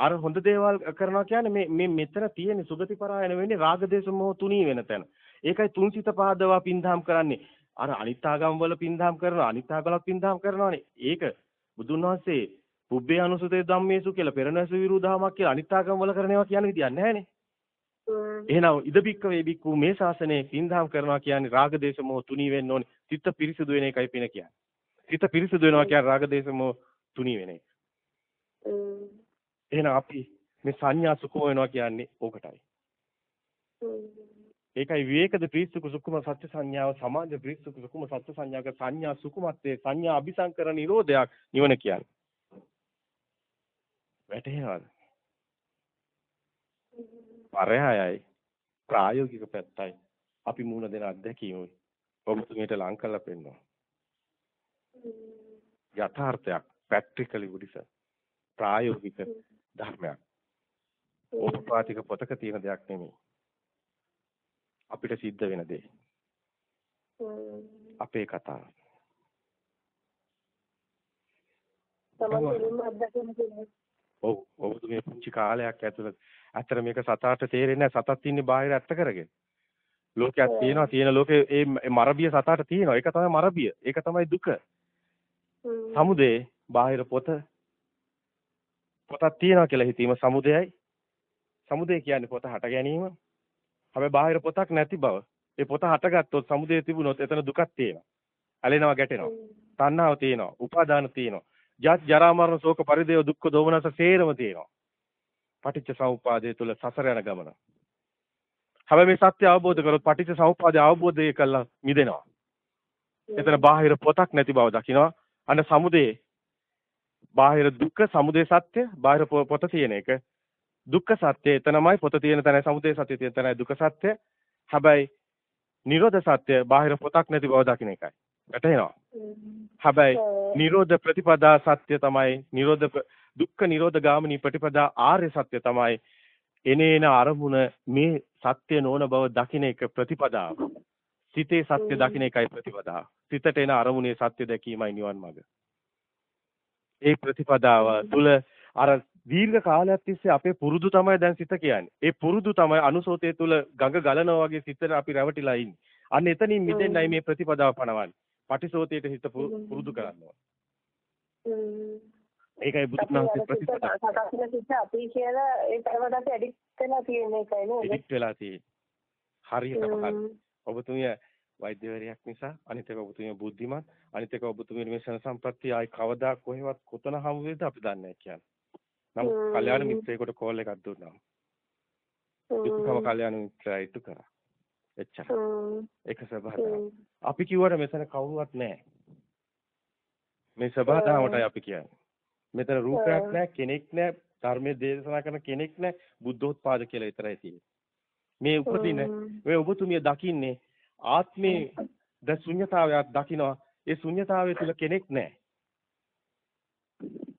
අර හොඳ දේවල් කරනවා කියන්නේ මේ මේ මෙතන තියෙන සුගති පරායන වෙන්නේ රාග දේශ මොහ තුනී වෙන තැන. ඒකයි තුන්සිත පහදවා පින්දහම් කරන්නේ. අර අනිත් ආගම් වල පින්දහම් කරනවා අනිත් ආගම් වල පින්දහම් කරනවානේ. ඒක බුදුන් වහන්සේ පුබ්බේ අනුසතේ ධම්මේසු කියලා පෙරණැසු විරුදහමක් කියලා අනිත් ආගම් වල කරනවා කියන විදියක් නැහැනේ. එහෙනම් ඉද බික්ක වේ බික්කු මේ ශාසනයේ පින්දහම් කරනවා කියන්නේ රාග දේශ මොහ තුනී වෙන්න ඕනේ. සිත පිරිසිදු වෙන එකයි පින කියන්නේ. සිත පිරිසිදු වෙනවා කියන්නේ රාග දේශ මොහ තුනී වෙන එක. එහෙනම් අපි මේ සංඥා සුඛම වෙනවා කියන්නේ ඕකටයි. ඒකයි විවේකද ප්‍රීසුක සුකුම සත්‍ය සංඥාව සමාජ ප්‍රීසුක සුකුම සත්‍ය සංඥාක සංඥා සුකුමත්වේ සංඥා අபிසංකර නිරෝධයක් නිවන කියන්නේ. වැටහෙනවද? පරයයයි ප්‍රායෝගික පැත්තයි අපි මුණ දෙන අත්දැකීමයි. ඔබතුමීට ලං කරලා පෙන්නනවා. යථාර්ථයක් ප්‍රැක්ටිකලි උඩිස ප්‍රායෝගික ධර්මයක්. ඕපපාතික පොතක තියෙන දෙයක් නෙමෙයි. අපිට සිද්ධ වෙන දේ. අපේ කතාව. ඔව් ඔබතුමී පුංචි කාලයක් ඇතුළත අතර මේක සතාට තේරෙන්නේ නැහැ සතත් ඉන්නේ බාහිර ඇත්ත කරගෙන. ලෝකයක් තියෙනවා තියෙන ලෝකේ ඒ මරබිය සතාට තියෙනවා. ඒක තමයි මරබිය. ඒක තමයි දුක. සමුදේ බාහිර පොත පොතක් තියෙනවා කියලා හිතීම සමුදයයි. සමුදය කියන්නේ පොත හට ගැනීම. හැබැයි බාහිර පොතක් නැති බව. ඒ පොත හටගත්තොත් සමුදය තිබුණොත් එතන දුකක් තියෙනවා. ඇලෙනවා ගැටෙනවා. තණ්හාව තියෙනවා. උපාදාන තියෙනවා. ජාත් ජරා මරණ ශෝක පරිදේව දුක්ඛ දෝමනස සේරම තියෙනවා. පටිච්ච සමුප්පාදය තුල සසර යන ගමන. හැබැයි මේ සත්‍ය අවබෝධ කරොත් පටිච්ච සමුප්පාදය අවබෝධය කළා මිදෙනවා. එතන බාහිර පොතක් නැති බව දකිනවා. අන්න සමුදේ බාහිර දුක්ඛ සමුදේ සත්‍ය බාහිර පොත තියෙන එක. දුක්ඛ සත්‍ය එතනමයි පොත තියෙන තැනයි සමුදේ සත්‍ය තියෙන තැනයි දුක්ඛ සත්‍ය. හැබැයි නිරෝධ සත්‍ය බාහිර පොතක් නැති බව දකින්න එකයි. වැටහෙනවා? හැබැයි නිරෝධ ප්‍රතිපදා සත්‍ය තමයි නිරෝධ දුක්ඛ නිරෝධ ගාමිනී ප්‍රතිපදා ආර්ය සත්‍ය තමයි එනේන අරමුණ මේ සත්‍ය නොවන බව දකින්න එක ප්‍රතිපදාව. සිතේ සත්‍ය දකින්න එකයි ප්‍රතිපදාව. සිතට එන අරමුණේ සත්‍ය දැකීමයි නිවන් මඟ ඒ ප්‍රතිපදාව තුල අර දීර්ඝ කාලයක් තිස්සේ අපේ පුරුදු තමයි දැන් සිත කියන්නේ. ඒ පුරුදු තමයි අනුසෝතයේ තුල ගඟ ගලනවා වගේ සිතට අපි රැවටිලා ඉන්නේ. අන්න එතනින් මිදෙන්නයි මේ ප්‍රතිපදාව පනවන්නේ. පටිසෝතයට හිත පුරුදු කරනවා. ඒකයි බුදුන් වහන්සේ ප්‍රතිපදාව. සකස්න සිත අපි කියලා ඒ තරමට ඇඩික්ට් වෙලා තියෙන එකයි නේද? ඇඩික්ට් වෙලා තියෙන්නේ. හරියටම හරි. ඔබතුමිය වෛද්‍යවරයෙක් නිසා අනිත් එක ඔබතුමිය බුද්ධිමත් අනිත් එක ඔබතුමිය මේ සන සම්පත්තිය ආයි කවදා කොහෙවත් කොතන හමු වෙයිද අපි දන්නේ නැහැ කියන්නේ. නමුත් කල්යාණ මිත්‍රයෙකුට කෝල් එකක් දුන්නා. දුක්ඛම කල්යාණ මිත්‍රයා ඉටු කරා. එච්චර. ඒක සබහාදාව. අපි කිව්වට මෙතන කවුරුවත් නැහැ. මේ සබහාදාවටයි අපි කියන්නේ. මෙතන රූපයක් නැහැ කෙනෙක් නැහැ ධර්මයේ දේශනා කරන කෙනෙක් නැහැ බුද්ධෝත්පාද කියලා විතරයි තියෙන්නේ. මේ උපදින මේ ඔබතුමිය දකින්නේ ආත්මේ ද ශුන්්‍යතාවයක් දකිනවා. ඒ ශුන්්‍යතාවය තුල කෙනෙක් නැහැ.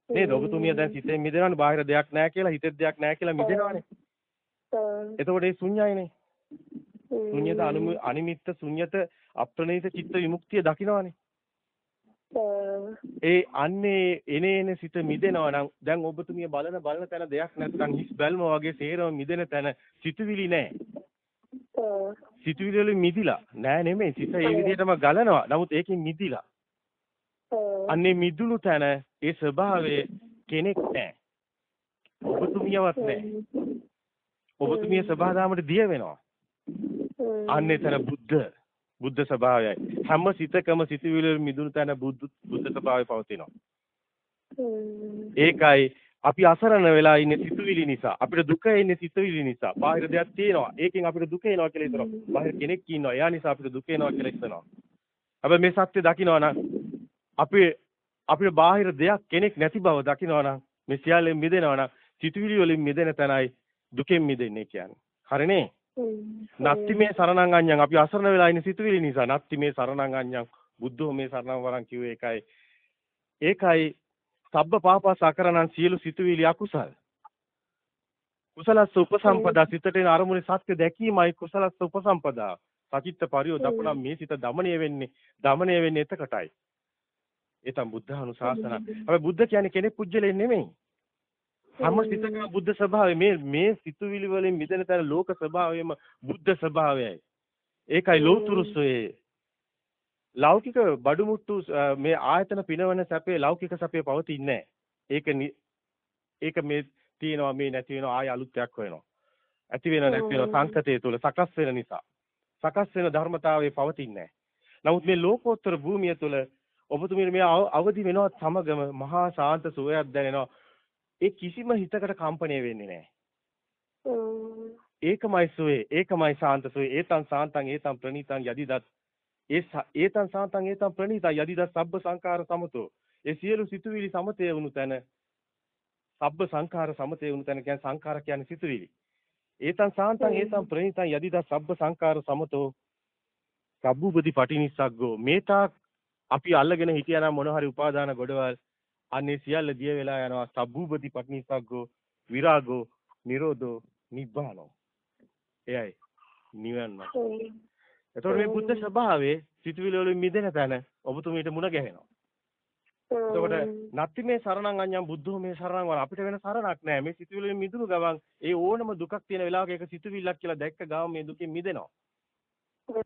නේද? ඔබතුමිය දැන් සිතෙන් මිදෙනවනේ බාහිර දෙයක් නැහැ කියලා හිතේ දෙයක් නැහැ කියලා මිදෙනවනේ. එතකොට ඒ ශුන්‍යයිනේ. ශුන්‍යත අනිමිත්ත ශුන්‍යත අප්‍රණීත චිත්ත විමුක්තිය දකිනවනේ. ඒ අන්නේ එනේන සිත මිදෙනවා නම් දැන් ඔබතුමිය බලන බලන තැන දෙයක් නැත්නම් හිස් බැල්ම වගේ සේරම මිදෙන තැන සිතුවිලි නැහැ සිතුවිලි වලින් මිදිලා. නෑ නෙමෙයි. සිත ඒ විදිහටම ගලනවා. නමුත් ඒකෙන් මිදිලා. අන්නේ මිදුණු තැන ඒ ස්වභාවයේ කෙනෙක් නෑ. ඔබතුමියවත් නෑ. ඔබතුමිය සබහාදාමට දිය වෙනවා. අන්නේ තැන බුද්ධ. බුද්ධ ස්වභාවයයි. හැම සිතකම සිතුවිලි මිදුණු තැන බුද්ධ බුද්ධ ස්වභාවය පවතිනවා. ඒකයි අපි අසරණ වෙලා ඉන්නේ සිතුවිලි නිසා. අපිට දුක එන්නේ සිතුවිලි නිසා. බාහිර දෙයක් තියෙනවා. ඒකෙන් අපිට දුක එනවා කියලා හිතනවා. බාහිර කෙනෙක් ඉන්නවා. එයා නිසා අපිට දුක එනවා කියලා හිතනවා. හැබැයි මේ සත්‍ය දකිනවා නම් අපි අපිට බාහිර දෙයක් කෙනෙක් නැති බව දකිනවා නම් මේ සියල්ලෙන් මිදෙනවා නම් සිතුවිලි වලින් මිදෙන තැනයි දුකෙන් මිදෙන්නේ කියන්නේ. හරිනේ? නත්ති මේ සරණං අඤ්ඤං අපි අසරණ වෙලා ඉන්නේ සිතුවිලි නිසා. නත්ති මේ සරණං අඤ්ඤං බුද්ධෝ මේ සරණං වරන් කිව්වේ ඒකයි. ඒකයි සබ්බ පාපස් අකරණන් සියලු සිතුවිලි අකුසල්. කුසලස්ස උපසම්පදා සිතට එන අරමුණේ සත්‍ය දැකීමයි කුසලස්ස උපසම්පදා. සචිත්ත පරියෝදපුණම් මේ සිත দমনය වෙන්නේ. দমনය වෙන්නේ එතකටයි. ඒ තම බුද්ධ අනුශාසන. හැබැයි බුද්ධ කියන්නේ කෙනෙක් පුජ්‍යලෙන් නෙමෙයි. හැම සිතකම බුද්ධ ස්වභාවය මේ මේ සිතුවිලි වලින් මිදෙන තර ලෝක ස්වභාවයම බුද්ධ ස්වභාවයයි. ඒකයි ලෝතුරුස්සයේ ලෞකික බඩු මුට්ටු මේ ආයතන පිනවන සැපේ ලෞකික සැපේ පවතින්නේ ඒක ඒක මේ තියෙනවා මේ නැති වෙනවා ආය අලුත්යක් වෙනවා. ඇති වෙන නැති වෙන සංකතය තුළ සකස් වෙන නිසා. සකස් වෙන ධර්මතාවයේ පවතින්නේ නමුත් මේ ලෝකෝත්තර භූමිය තුළ ඔබතුමීට මේ අවදි වෙනවත් සමගම මහා ශාන්ත සුවයක් දැනෙනවා. ඒ කිසිම හිතකට කම්පණය වෙන්නේ නැහැ. ඒකමයි සුවේ, ඒකමයි ශාන්ත සුවේ. ඒතං සාන්තං ඒතං ප්‍රණීතං යදිදත් ඒ ඒතං සාන්තං ඒතං ප්‍රණීතං යදිදත් සබ්බ සංකාර සමතෝ. ඒ සියලු සිතුවිලි සමතේ වුණු තැන සබ්බ සංඛාර සමතේ වුණු තැන කියන්නේ සංඛාර කියන්නේ සිතුවිලි. ඒතං සාන්තං ඒතං ප්‍රණීතං යදිදත් සබ්බ සංඛාර සමතෝ. සබ්බුපති පටිනිස්සග්ගෝ. මේතා අපි අල්ලගෙන හිටියානම් මොන හරි උපාදාන ගොඩවල්. අන්නේ සියල්ල දිය වෙලා යනවා. සබ්බුපති පටිනිස්සග්ගෝ විරාගෝ නිරෝධෝ නිබ්බානෝ. එයයි නිවන්ම එතකොට මේ බුද්ධ ස්වභාවයේ සිතුවිලි වලින් මිදෙන තැන ඔබතුමීට මුණ ගැහෙනවා. එතකොට නැති මේ සරණං අඤ්ඤං බුද්ධෝ මේ සරණං වර අපිට වෙන සරණක් නැහැ මේ සිතුවිලි වලින් මිදුණු ගමන් ඒ ඕනම දුකක් තියෙන වෙලාවක ඒක සිතුවිල්ලක් කියලා දැක්ක ගාම මේ දුකෙන් මිදෙනවා.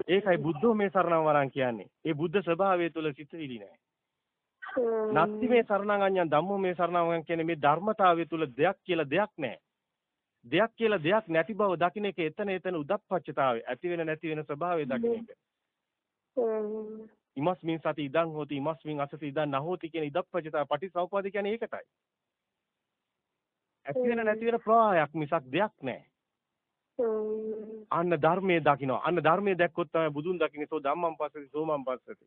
ඒකයි බුද්ධෝ මේ සරණං වරන් කියන්නේ. ඒ බුද්ධ ස්වභාවය තුළ සිතුවිලි නැහැ නැති මේ සරණං අඤ්ඤං ධම්මෝ මේ සරණං වරන් කියන්නේ මේ ධර්මතාවය තුළ දෙයක් කියලා දෙයක් නැහැ දෙයක් කියලා දෙයක් නැති බව දකින්න එක එතන එතන උදප්පච්චතාවය ඇති වෙන නැති වෙන ස්වභාවය දකින්න එක. ඉමස්මින් සති ඉදං හෝති ඉමස්මින් අසති ඉදං නහෝති කියන ඉදප්පච්චතාව පටිසෞපාද කියන්නේ ඒකටයි. ඇති වෙන නැති වෙන ප්‍රවාහයක් මිසක් දෙයක් නැහැ. අන්න ධර්මයේ දකින්න. අන්න ධර්මයේ දැක්කොත් තමයි බුදුන් දකින්නේ සෝ ධම්මං පස්සති සෝමං පස්සති.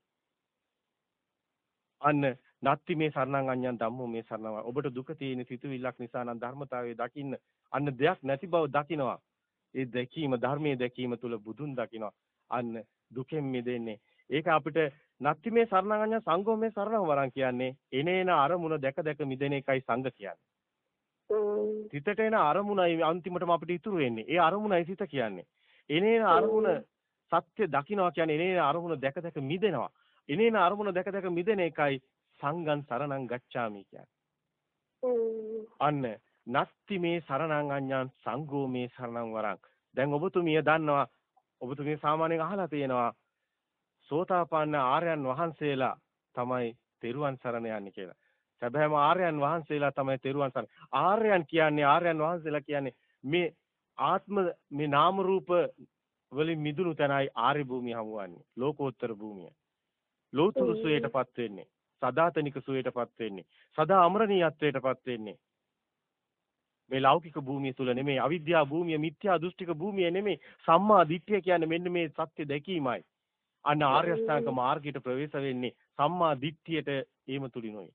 අන්න නත්ති මේ සරණං අඤ්ඤං ධම්මෝ මේ සරණව. ඔබට දුක තියෙන සිතුවිල්ලක් නිසා නම් ධර්මතාවය දකින්න අන්න දෙයක් නැති බව දකිනවා. ඒ දැකීම ධර්මයේ දැකීම තුල බුදුන් දකිනවා. අන්න දුකෙන් මිදෙන්නේ. ඒක අපිට නත්ති මේ සරණං අඤ්ඤං සංඝෝ මේ සරණං වරන් කියන්නේ එනේන අරමුණ දැක දැක මිදෙන එකයි සංඝ කියන්නේ. සිතට එන අරමුණයි අන්තිමටම අපිට ඉතුරු වෙන්නේ. ඒ අරමුණයි සිත කියන්නේ. එනේන අරමුණ සත්‍ය දකින්නවා කියන්නේ එනේන අරමුණ දැක දැක මිදෙනවා. එනේන අරමුණ දැක දැක මිදෙන එකයි සංගම් සරණං ගච්ඡාමි කියන්නේ. අන්න නත්ති මේ සරණං අඤ්ඤං සංඝෝ මේ සරණං වරං. දැන් ඔබතුමිය දන්නවා ඔබතුමිය සාමාන්‍යයෙන් අහලා තියෙනවා සෝතාපන්න ආර්යයන් වහන්සේලා තමයි තෙරුවන් සරණ යන්නේ කියලා. සැබෑම ආර්යයන් වහන්සේලා තමයි තෙරුවන් සරණ. ආර්යයන් කියන්නේ ආර්යයන් වහන්සේලා කියන්නේ මේ ආත්ම මේ නාම රූප වලින් මිදුණු තැනයි ආර්ය භූමිය හමුවන්නේ. ලෝකෝත්තර භූමිය. ලෝතුරු සුවයටපත් වෙන්නේ. සදාතනික සුවයටපත් වෙන්නේ. සදා අමරණීයත්වයටපත් වෙන්නේ. මේ ලෞකික භූමිය තුල නෙමෙයි අවිද්‍යා භූමිය මිත්‍යා දෘෂ්ටික භූමිය නෙමෙයි සම්මා දිට්ඨිය කියන්නේ මෙන්න මේ සත්‍ය දැකීමයි. අන්න ආර්ය අෂ්ටාංග මාර්ගයට ප්‍රවේශ වෙන්නේ සම්මා දිට්ඨියට ඒම තුලිනුයි.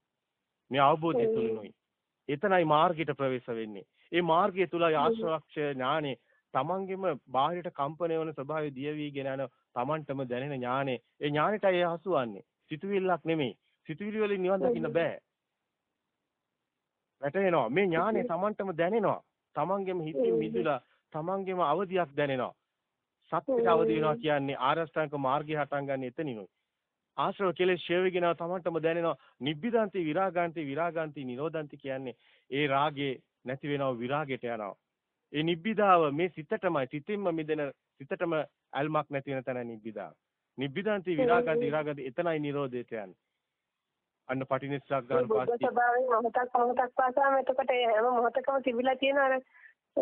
මේ අවබෝධය තුලිනුයි. එතනයි මාර්ගයට ප්‍රවේශ වෙන්නේ. ඒ මාර්ගය තුලයි ආශ්‍රවක්ෂ ඥානෙ තමන්ගෙම බාහිරට කම්පණය වන ස්වභාවය දිය වීගෙන යන තමන්ටම දැනෙන ඥානෙ ඒ ඥානෙටයි ඒ හසුවන්නේ. සිතුවිල්ලක් නෙමෙයි. සිතුවිලි වලින් නිවන් දකින්න බෑ. වැටෙනවා. මේ ඥානෙ තමන්ටම දැනෙනවා. තමන්ගෙම හිතින් මිදුලා තමන්ගෙම අවදියක් දැනෙනවා. සත්‍යට අවදි වෙනවා කියන්නේ ආරෂ්ඨාංග මාර්ගය හටන් ගන්න එතනිනුයි. ආශ්‍රව කෙලෙස් ෂේවගෙන තමන්ටම දැනෙනවා නිබ්බිදාන්ති විරාගාන්ති විරාගාන්ති නිරෝධාන්ති කියන්නේ ඒ රාගේ නැති වෙනව විරාගයට යනවා. ඒ නිබ්බිදාව මේ සිතටමයි සිතින්ම මිදෙන සිතටම ඇල්මක් නැති වෙන තැන නිබ්බිදාව. නිබ්බිදාන්ති විරාගාන්ති විරාගාන්ති එතනයි නිරෝධයට යන්නේ. අන්න පටිනිස්සක් ගන්න පස්සේ ස්වභාවයෙන් මොහොතක් මොහොතක් පාසාම එතකොට හැම මොහොතකම තිබිලා තියෙන අර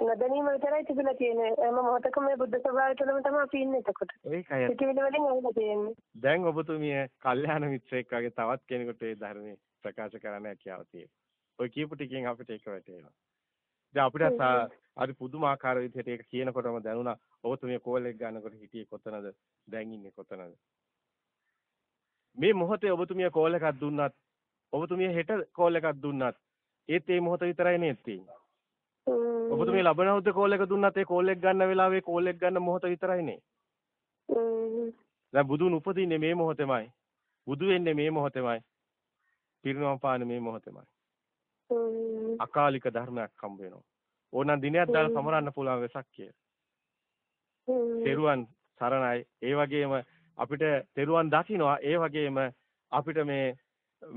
නොදැනීම විතරයි තිබිලා තියෙන්නේ හැම මොහොතකම මේ බුද්ධ ස්වභාවය තුළම තමයි අපි ඉන්නේ එතකොට. ඒකයි. පිටිවිල වලින් ඇවිල්ලා තියෙන්නේ. දැන් ඔබතුමිය කල්යාණ මිත්‍රෙක් වගේ තවත් කෙනෙකුට ඒ ධර්මයේ ප්‍රකාශ කරන්න හැකියාව තියෙනවා. ඔය කියපු ටිකෙන් අපිට ඒක වැටහෙනවා. දැන් අපිට අර පුදුමාකාර විදිහට ඒක කියනකොටම දැනුණා. ඔබතුමිය කෝල් එක ගන්නකොට හිටියේ කොතනද? දැන් ඉන්නේ කොතනද මේ මොහොතේ ඔබතුමිය කෝල් එකක් දුන්නත් ඔබතුමිය හෙට කෝල් එකක් දුන්නත් ඒත් මේ මොහොත විතරයි නේද තියෙන්නේ. ඔබතුමිය ලබන අවුරුද්ද කෝල් එක දුන්නත් ඒ කෝල් එක ගන්න වෙලාවේ කෝල් එක ගන්න මොහොත විතරයි නේ. දැන් බුදුන් උපදින්නේ මේ මොහොතෙමයි. බුදු වෙන්නේ මේ මොහොතෙමයි. පිරිනවම් පාන මේ මොහොතෙමයි. අකාලික ධර්මයක් හම්බ වෙනවා. ඕනනම් දිනයක් දාලා සමරන්න පුළුවන් වෙසක් කියලා. තෙරුවන් සරණයි. ඒ වගේම අපිට තෙරුවන් දකින්නවා ඒ වගේම අපිට මේ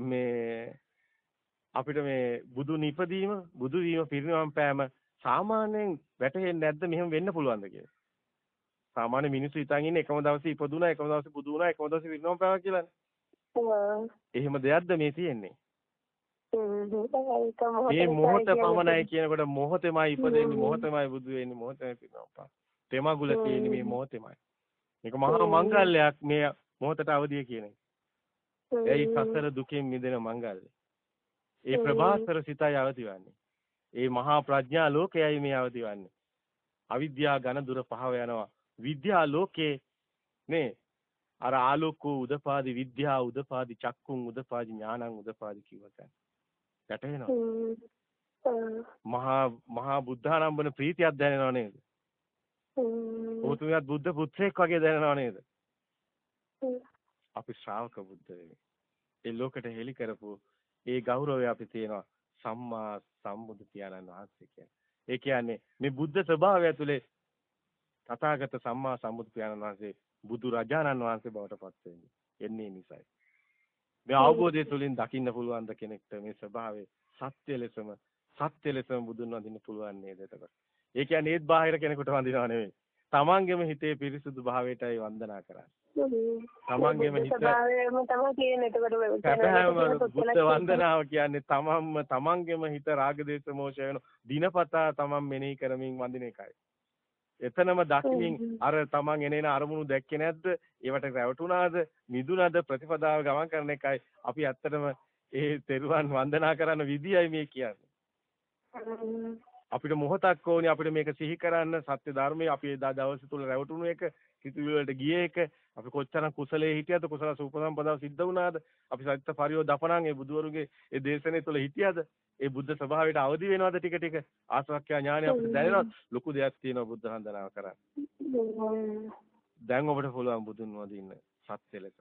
මේ අපිට මේ බුදුන් ඉපදීම බුදු වීම පිරිනවම් පෑම සාමාන්‍යයෙන් වැටහෙන්නේ නැද්ද මෙහෙම වෙන්න පුළුවන්ද කියලා. සාමාන්‍ය මිනිස්සු හිතන් ඉන්නේ එකම දවසේ ඉපදුනා එකම දවසේ බුදු වුණා එකම දවසේ පිරිනවම් පෑවා කියලානේ. එහෙම දෙයක්ද මේ තියෙන්නේ? මේ මොහොත පමණයි කියනකොට මොහොතෙමයි ඉපදෙන්නේ මොහොතෙමයි බුදු වෙන්නේ මොහොතෙමයි පිරිනවම් පෑවා. තෙමගුල තියෙන්නේ මේ මොහොතෙමයි. මේක මහා මංගල්‍යයක් මේ මොහොතට අවදිය කියන එක. එයි සසර දුකෙන් මිදෙන මංගල්‍ය. ඒ ප්‍රභාස්වර සිතයි අවදිවන්නේ. ඒ මහා ප්‍රඥා ලෝකයයි මේ අවදිවන්නේ. අවිද්‍යා ඝන දුර පහව යනවා. විද්‍යා ලෝකේ නේ අර ආලෝකෝ උදපාදි විද්‍යා උදපාදි චක්කුන් උදපාදි ඥානං උදපාදි කිව්වකන්. ගැටෙනවා. මහා මහා බුද්ධානම්බන ප්‍රීතියක් දැනෙනව නේද? ඔතුමියත් බුද්ධ පුත්‍රයෙක් වගේ දැනෙනව නේද? අපි ශ්‍රාවක බුද්ධ. ඒ ලෝකෙට හෙළි කරපු ඒ ගෞරවය අපි තියෙනවා සම්මා සම්බුදු පියාණන් වහන්සේ කියන්නේ. ඒ කියන්නේ මේ බුද්ධ ස්වභාවය ඇතුලේ තථාගත සම්මා සම්බුදු පියාණන් වහන්සේ බුදු රජාණන් වහන්සේ බවට පත් වෙන්නේ. එන්නේ නිසයි. මේ අවබෝධය තුළින් දකින්න පුළුවන් ද කෙනෙක්ට මේ ස්වභාවය සත්‍ය ලෙසම සත්‍ය ලෙසම බුදුන් වඳින්න පුළුවන් නේද එතකොට. ඒ කියන්නේ ඒත් බාහිර කෙනෙකුට වඳිනව නෙවෙයි. තමන්ගේම හිතේ පිරිසුදු භාවයටයි වන්දනා කරන්නේ. තමන්ගේම හිත බුද්ධ වන්දනාව කියන්නේ තමන්ම තමන්ගේම හිත රාග දේශ මොහය වෙන දිනපතා තමන් මෙනෙහි කරමින් වඳින එකයි. එතනම දකිමින් අර තමන් එනේන අරමුණු දැක්කේ නැද්ද? ඒවට රැවටුණාද? මිදුණාද? ප්‍රතිපදාව ගමන් කරන එකයි අපි ඇත්තටම ඒ තෙරුවන් වන්දනා කරන විදියයි මේ කියන්නේ. අපිට මොහොතක් ඕනේ අපිට මේක සිහි කරන්න. සත්‍ය ධර්මයේ අපි එදා දවස් තුල රැවටුණු එක කිතුවිලි වලට ගියේ එක. අපි කොච්චර කුසලයේ හිටියද? කුසල සූපසම්පදාව සිද්ධ වුණාද? අපි සත්‍ය පරියෝ දපණන් ඒ බුදුවරුගේ ඒ දේශනේ තුල හිටියද? ඒ බුද්ධ ස්වභාවයට අවදි වෙනවද ටික ටික? ආසවක්ඛ්‍යා ඥානය අපිට දැනෙනවද? ලොකු දෙයක් තියෙනවා බුද්ධ වන්දනාව කරන්න. දැන් ඔබට පුළුවන් බුදුන් වදින්න සත්‍ය ලෙස.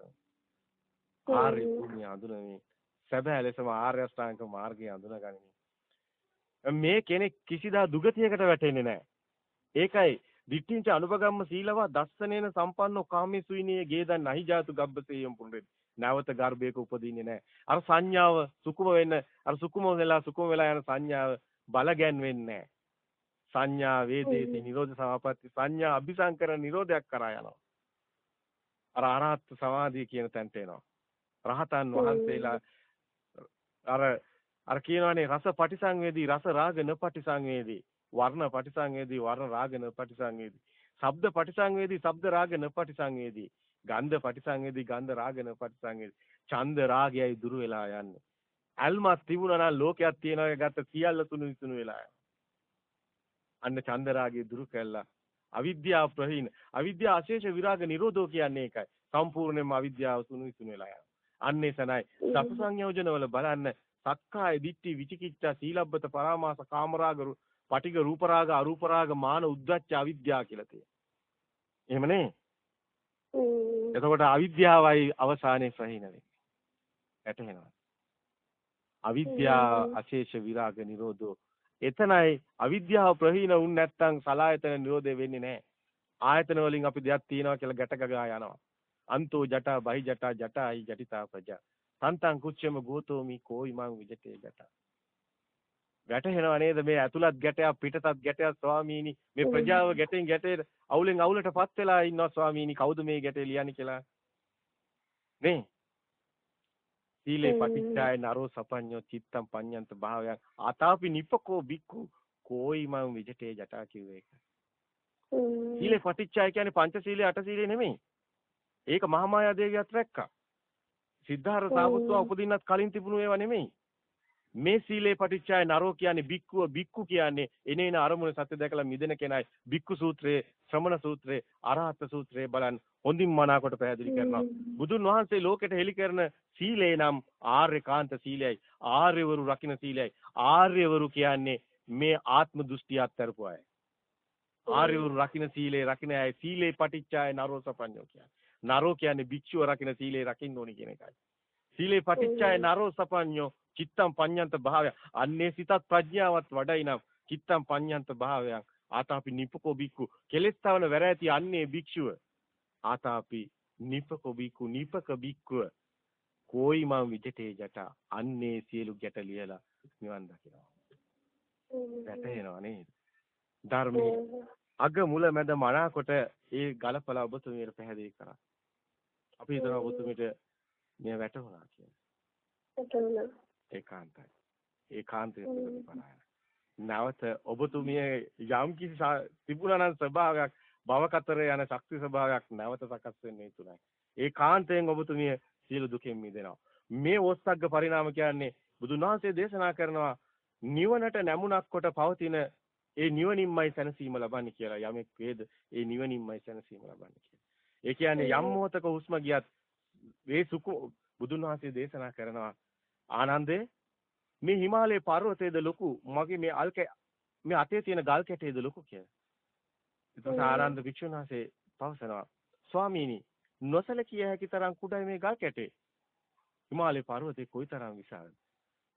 ආර්ය භූමිය අඳුනමින් සැබෑ ලෙසම ආර්ය අෂ්ටාංග මාර්ගය අඳුනගනිමින් මේ කෙනෙක් කිසිදා දුගතියකට වැටෙන්නේ නැහැ. ඒකයි දිට්ඨිංච අනුපගම්ම සීලවා දස්සනේන සම්පන්නෝ කාමේසුයිනේ ගේදන් නහි ජාතු ගබ්බසේයම් පුරුරේ. නැවත ගර්භයක උපදින්නේ නැහැ. අර සංඥාව සුකුම වෙන්න අර සුකුම වෙලා සුකුම වෙලා යන සංඥාව බල ගැන්වෙන්නේ නැහැ. සංඥා වේදේති නිරෝධ සමාපatti සංඥා අபிසංකර නිරෝධයක් කරා යනවා. අර අරහත් සමාධිය කියන තැනට එනවා. රහතන් වහන්සේලා අර අර කියනවානේ රස පටිසංවේදී රස රාග න පටිසංවේදී වර්ණ පටිසංවේදී වර්ණ රාග න පටිසංවේදී ශබ්ද පටිසංවේදී ශබ්ද රාග න පටිසංවේදී ගන්ධ පටිසංවේදී ගන්ධ රාග න පටිසංවේදී ඡන්ද රාගයයි දුරු වෙලා යන්නේ. අල්මත් තිබුණා නම් ලෝකයක් තියෙනවා ගත්ත සියල්ල තුනු විසුණු වෙලා අන්න ඡන්ද රාගය දුරු කළා. අවිද්‍යාව ප්‍රහීන. අවිද්‍යාව අශේෂ විරාග නිරෝධෝ කියන්නේ ඒකයි. සම්පූර්ණයෙන්ම අවිද්‍යාව තුනු විසුණු වෙලා යනවා. අන්නේ සනයි සතු සංයෝජනවල බලන්න සක්කාය දිට්ඨි විචිකිච්ඡා සීලබ්බත පරාමාස කාමරාග පටිඝ රූපරාග අරූපරාග මාන උද්දච්ච අවිද්‍යාව කියලා තියෙනවා. එහෙමනේ? එතකොට අවිද්‍යාවයි අවසානයේ ප්‍රහීන වෙන්නේ. වැටහෙනවා. අවිද්‍යාව අශේෂ විරාග නිරෝධෝ එතනයි අවිද්‍යාව ප්‍රහීන වුන් නැත්නම් සලායතන නිරෝධය වෙන්නේ නැහැ. ආයතන වලින් අපි දෙයක් තියනවා කියලා ගැට ගගා යනවා. අන්තෝ ජටා බහි ජටා ජටායි ජටිතා ප්‍රජා. සන්තං කුච්චම ගෝතෝමි කෝයිමං විජිතේ ජට වැටහෙනව නේද? මේ ඇතුළත් ගැටයක් පිටතත් ගැටයක් ස්වාමීනි. මේ ප්‍රජාව ගැටෙන් ගැටේ අවුලෙන් අවුලටපත් වෙලා ඉන්නවා ස්වාමීනි. කවුද මේ ගැටේ ලියන්නේ කියලා? නේ? සීලේ පටිච්චාය නරෝ සපඤ්ඤෝ චිත්තම් පඤ්ඤන්ත භාවයන්. ආතාපි නිපකෝ බික්කු කෝයිමං විජිතේ ජටා කිව්වේ ඒක. සීලේ පටිච්චාය කියන්නේ පංච සීලේ අට සීලේ නෙමෙයි. ඒක මහාමායා දේවියත් රැක්කා සිද්ධාර්ථ සාමුත්වා උපදින්නත් කලින් තිබුණු ඒවා නෙමෙයි. මේ සීලේ පටිච්චාය නරෝ කියන්නේ බික්කුව බික්කු කියන්නේ එනේන අරමුණ සත්‍ය දැකලා මිදෙන කෙනයි. බික්කු සූත්‍රයේ ශ්‍රමණ සූත්‍රයේ අරහත් සූත්‍රයේ බලන් හොඳින් මනාකොට පැහැදිලි කරනවා. බුදුන් වහන්සේ ලෝකෙට හෙළි කරන සීලේ නම් ආර්යකාන්ත සීලයයි. ආර්යවරු රකින්න සීලයයි. ආර්යවරු කියන්නේ මේ ආත්ම දෘෂ්ටි අත්තරපු අය. ආර්යවරු රකින්න සීලේ රකින්න අය. සීලේ පටිච්චාය නරෝ සපඤ්ඤෝ කියන්නේ නරෝ කියන්නේ භික්ෂුව රකින්න සීලේ රකින්න ඕනි කියන එකයි. සීලේ පටිච්චය නරෝ සපඤ්ඤෝ චිත්තම් පඤ්ඤන්ත භාවය. අන්නේ සිතත් ප්‍රඥාවත් වඩයි නම් චිත්තම් පඤ්ඤන්ත භාවයන් ආතාපි නිපකෝ බික්කු කෙලස්තාවන වැර ඇති අන්නේ භික්ෂුව ආතාපි නිපකෝ බික්කු නිපක බික්කුව කෝයි මං විජිතේ ජට අන්නේ සියලු ගැට ලියලා නිවන් දකිනවා. වැටහෙනව නේද? ධර්මයේ අග මුල මැද මනාකොට ඒ ගලපලා ඔබතුමියට පැහැදිලි කරා. අපි හිතනවා ඔබතුමිට මේ වැටුණා කියලා. ඒකාන්තයි. ඒකාන්තයේ ප්‍රතිපලයි. නැවත ඔබතුමිය යම් කිසි තිබුණා නම් ස්වභාවයක් භව කතර යන ශක්ති ස්වභාවයක් නැවත සකස් වෙන්නේ තුනයි. ඒකාන්තයෙන් ඔබතුමිය සියලු දුකෙන් මිදෙනවා. මේ ඕස්සග්ග පරිණාම කියන්නේ බුදුන් වහන්සේ දේශනා කරනවා නිවනට නැමුණක් කොට පවතින ඒ නිවනින්මයි සැනසීම ලබන්නේ කියලා යමෙක් වේද ඒ නිවනින්මයි සැනසීම ලබන්නේ. ඒ කියන්නේ යම් මොහතක හුස්ම ගියත් මේ සුකු බුදුන් වහන්සේ දේශනා කරනවා ආනන්දේ මේ හිමාලයේ පර්වතයේද ලොකු මගේ මේ අල්ක මේ අතේ තියෙන ගල් කැටයේද ලොකු කියලා. ඊට ආනන්ද වික්ෂුන් වහන්සේ පවසනවා ස්වාමීනි නොසලකිය හැකි තරම් කුඩයි මේ ගල් කැටේ. හිමාලයේ පර්වතේ කොයිතරම් විශාලද?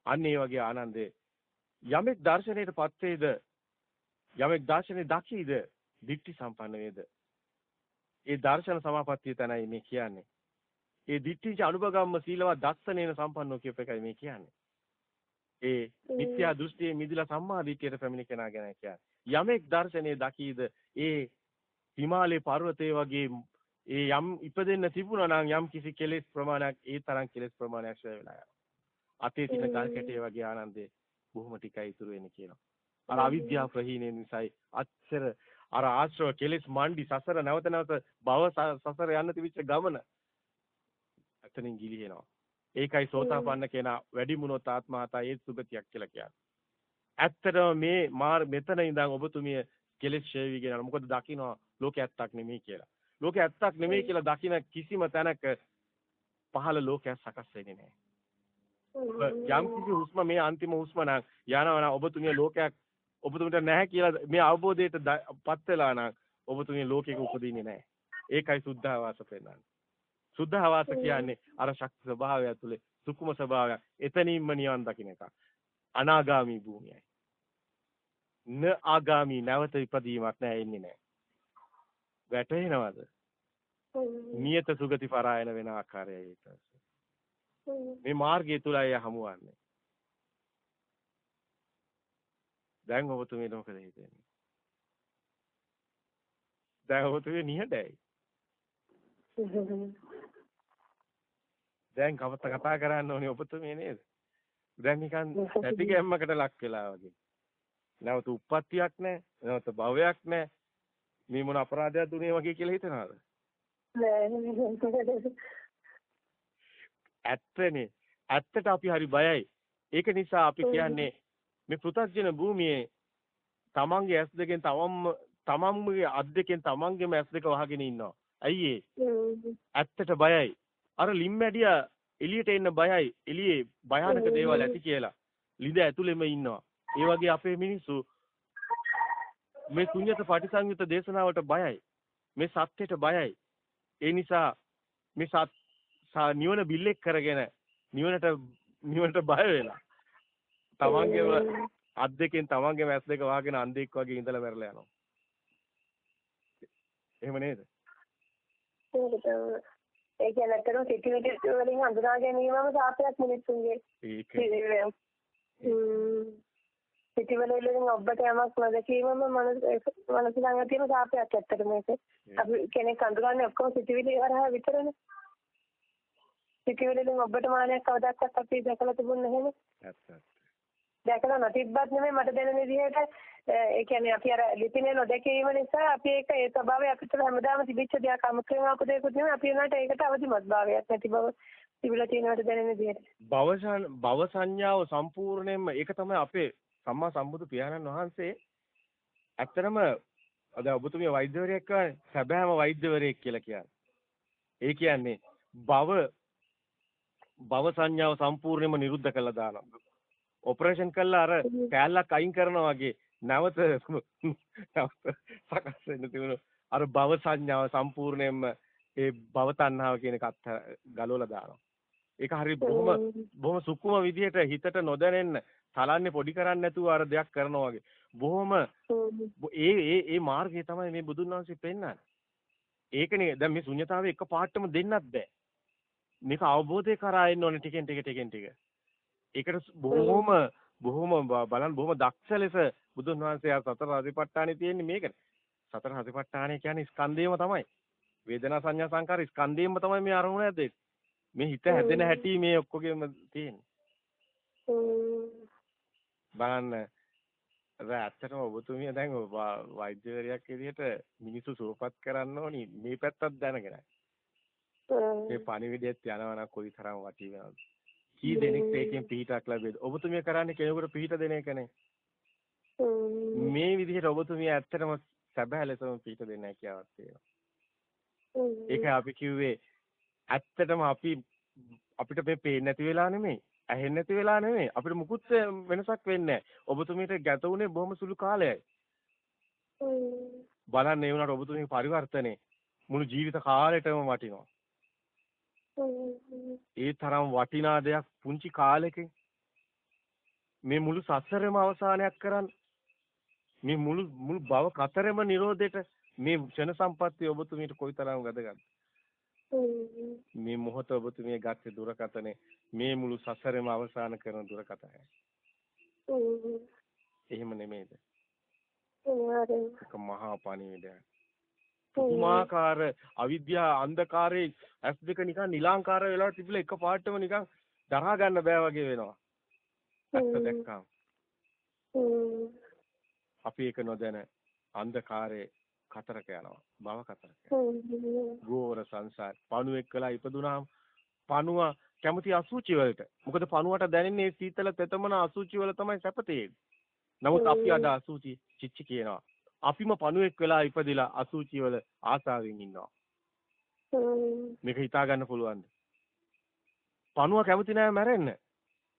අන්න ඒ වගේ ආනන්දේ යමෙක් දර්ශනයටපත් වේද යමෙක් දර්ශනේ දකීද දිට්ඨි සම්පන්න වේද ඒ දර්ශන සමාපත්තිය තැනයි මේ කියන්නේ. ඒ දිට්ඨිච අනුභගම්ම සීලවත් දස්සනේන සම්පන්නෝ කියප එකයි මේ කියන්නේ. ඒ මිත්‍යා දෘෂ්ටියේ මිදිලා සම්මා දිට්ඨියට පැමිණ කෙනා ගැන කියන්නේ. යමෙක් දර්ශනේ දකීද ඒ හිමාලයේ පර්වතයේ වගේ ඒ යම් ඉපදෙන්න තිබුණා නම් යම් කිසි කෙලෙස් ප්‍රමාණයක් ඒ තරම් කෙලෙස් ප්‍රමාණයක් ශ්‍රේ වෙලා යනවා. අතේ තියෙන ගල් කැටේ වගේ ආනන්දේ බොහොම ටිකයි ඉතුරු වෙන්නේ කියනවා. අර අවිද්‍යාව ප්‍රහීනේ නිසායි අච්චර අර ආශ්‍රව කෙලෙස් මණ්ඩි සසර නැවත නැවත භව සසර යන්න තිබිච්ච ගමන එතනින් ගිලිහෙනවා. ඒකයි සෝතාපන්න කෙනා වැඩිමුණොත් ආත්මහතා ඒ සුගතියක් කියලා කියන්නේ. ඇත්තටම මේ මාර් මෙතන ඉඳන් ඔබතුමිය කෙලෙස් ෂේවිගෙන යනවා. මොකද දකින්න ලෝකේ ඇත්තක් නෙමෙයි කියලා. ලෝකේ ඇත්තක් නෙමෙයි කියලා දකින්න කිසිම තැනක පහළ ලෝකයක් සකස් වෙන්නේ නැහැ. යම් කිසි හුස්ම මේ අන්තිම හුස්ම නම් යනවා නම් ඔබතුමිය ලෝකයක් ඔබතුමිට නැහැ කියලා මේ අවබෝධයටපත් වෙලා නම් ඔබතුමිය ලෝකයක උපදින්නේ නැහැ. ඒකයි සුද්ධාවාස පෙන්වන්නේ. සුද්ධාවාස කියන්නේ අර ශක්ති ස්වභාවය ඇතුලේ සුකුම ස්වභාවය. එතනින්ම නිවන් දකින්න එක. අනාගාමි භූමියයි. න ආගාමි නැවත ඉපදීමක් නැහැ එන්නේ නැහැ. වැටහෙනවද? නියත සුගති පරායන වෙන ආකාරයයි ඒක. මේ මාර්ගය තුලයි හමුවන්නේ. දැන් ඔබතුමීට මොකද හිතෙන්නේ? දැන් ඔබතුමී නිහඬයි. දැන් කවත කතා කරන්න ඕනේ ඔබතුමී නේද? දැන් නිකන් ඇටි ගැම්මකට ලක් වෙලා වගේ. නැවත උප්පත්තියක් නැහැ, නැවත භවයක් නැහැ. මේ මොන අපරාධයක් දුනේ වගේ කියලා හිතනවාද? නෑ ඇත්තනේ. ඇත්තට අපි හරි බයයි. ඒක නිසා අපි කියන්නේ මේ පෘථග්ජන භූමියේ තමන්ගේ ඇස් දෙකෙන් තමන්ම තමන්ගේ අත් දෙකෙන් තමන්ගේම ඇස් දෙක වහගෙන ඉන්නවා. ඇයි ඇත්තට බයයි. අර ලිම්මැඩියා එළියට එන්න බයයි. එළියේ භයානක දේවල් ඇති කියලා. ලිඳ ඇතුළෙම ඉන්නවා. ඒ වගේ අපේ මිනිස්සු මේ ශුන්්‍යත පටිසංයුත දේශනාවට බයයි. මේ සත්‍යයට බයයි. ඒ නිසා මේ සත් නිවන බිල්ලෙක් කරගෙන නිවනට නිවනට බය වෙලා තමන්ගේම අත් දෙකෙන් තමන්ගේම ඇස් දෙක වහගෙන අන්ධෙක් වගේ ඉඳලා මැරලා යනවා. එහෙම නේද? ඒ කියන්නේ අතන සිටිවිටි වලින් හඳුනා ගැනීමම සාපයක් මිනිස්සුන්ගේ. ඒක. සිටිවිලිවලින් ඔබට යමක් නොදැකීමම මනස මනස ළඟ තියෙන සාපයක් ඇත්තට මේක. අපි කෙනෙක් හඳුනන්නේ ඔක්කොම සිටිවිලි හරහා විතරනේ. සිටිවිලින් ඔබට මානයක් කවදාවත් අපි දැකලා තිබුණේ නැහැනේ. ඇත්ත. දැකලා නැතිවත් නෙමෙයි මට දැනෙන විදිහට ඒ කියන්නේ අපි අර ලිපිනේ නොදැකීම නිසා අපි ඒක ඒ ස්වභාවය අපිට හැමදාම තිබිච්ච දෙයක් අමුතුවෙන් ආපු දෙයක්වත් නෙමෙයි අපි උනාට ඒකට අවදිමත් භාවයක් නැති බව තිබිලා තියෙනවට දැනෙන විදිහට. භව භව සංඥාව සම්පූර්ණයෙන්ම ඒක තමයි අපේ සම්මා සම්බුදු පියාණන් වහන්සේ ඇත්තටම අද ඔබතුමිය වෛද්‍යවරයෙක් කියන්නේ සැබෑම වෛද්‍යවරයෙක් කියලා කියන්නේ. ඒ කියන්නේ භව භව සංඥාව සම්පූර්ණයෙන්ම නිරුද්ධ කළා දානවා. ඔපරේෂන් කළා අර කෑල්ලක් අයින් කරනවා වගේ නැවත සකස් වෙන්න තිබුණ අර භව සංඥාව සම්පූර්ණයෙන්ම ඒ භව තණ්හාව කියන එකත් ගලවලා දානවා. ඒක හරි බොහොම බොහොම සුකුම විදිහට හිතට නොදැනෙන්න තලන්නේ පොඩි කරන්නේ නැතුව අර දෙයක් කරනවා වගේ. බොහොම ඒ ඒ ඒ මාර්ගය තමයි මේ බුදුන් වහන්සේ පෙන්නන්නේ. ඒකනේ දැන් මේ ශුන්‍යතාවය එක පාටම දෙන්නත් බෑ. මේක අවබෝධය කරා එන්න ඕනේ ටිකෙන් ටික ටිකෙන් ටික. ඒකට බොහොම බොහොම බලන්න බොහොම දක්ෂ ලෙස බුදුන් වහන්සේ ආ සතර අධිපට්ඨානෙ තියෙන්නේ මේකනේ. සතර අධිපට්ඨානෙ කියන්නේ ස්කන්ධයම තමයි. වේදනා සංඥා සංකාර ස්කන්ධයෙන්ම තමයි මේ අරමුණ ඇද්දේ. මේ හිත හැදෙන හැටි මේ ඔක්කොගෙම තියෙන්නේ. බලන්න දැන් ඇත්තටම ඔබතුමිය දැන් වෛද්‍යවරියක් විදිහට මිනිස්සු සුවපත් කරන්න ඕනි මේ පැත්තත් දැනගෙනයි. මේ පණිවිඩයත් යනවා නම් කොයි තරම් වටී වෙනවද? කී දෙනෙක් ඒකෙන් පිහිටක් ලැබෙද? ඔබතුමිය කරන්නේ කෙනෙකුට පිහිට දෙන එකනේ. මේ විදිහට ඔබතුමිය ඇත්තටම සැබෑ ලෙසම පිහිට දෙන්න හැකියාවක් තියෙනවා. ඒක අපි කිව්වේ ඇත්තටම අපි අපිට මේ පේන්නේ නැති වෙලා නෙමෙයි. ඇහෙන්නේ නැති වෙලා නෙමෙයි. අපිට මුකුත් වෙනසක් වෙන්නේ නැහැ. ඔබතුමීට ගත උනේ බොහොම සුළු කාලයයි. බලන්න ඒ වුණාට ඔබතුමීගේ පරිවර්තනේ මුළු ජීවිත කාලෙටම වටිනවා. ඒ තරම් වටිනා දෙයක් පුංචි කාලෙකින් මේ මුළු සසරෙම අවසානයක් කරන්න මේ මුළු මුළු භව කතරෙම නිරෝධයට මේ ක්ෂණ සම්පත්තිය ඔබතුමීට කොයිතරම් වැදගත්ද මේ මොහොත ඔබතුමිය ගත්තේ දුරකතනේ මේ මුළු සසරෙම අවසන් කරන දුරකතනයි. එහෙම නෙමෙයිද? ඒක මහා පණිවිඩයක්. පුදුමාකාර අවිද්‍යා අන්ධකාරයේ ඇස් දෙක නිකන් නිලාංකාර වෙලා තිබිලා එක පාටම නිකන් දරා ගන්න බෑ වගේ වෙනවා. ඇත්ත දැක්කම. අපි ඒක නොදැන අන්ධකාරයේ කතරක යනවා. භව කතරක. ගෝර සංසාර. පණුවෙක් වෙලා ඉපදුනාම පණුව කැමති අසුචි වලට. මොකද පණුවට දැනෙන්නේ සීතල තෙතමන අසුචි වල තමයි සැපතේ. නමුත් අපි අද අසුචි චිච්චි කියනවා. අපිම පණුවෙක් වෙලා ඉපදිලා අසුචි වල ආසාවෙන් ඉන්නවා. මේක හිතා ගන්න පුළුවන්ද? පණුව කැමති නෑ මැරෙන්න.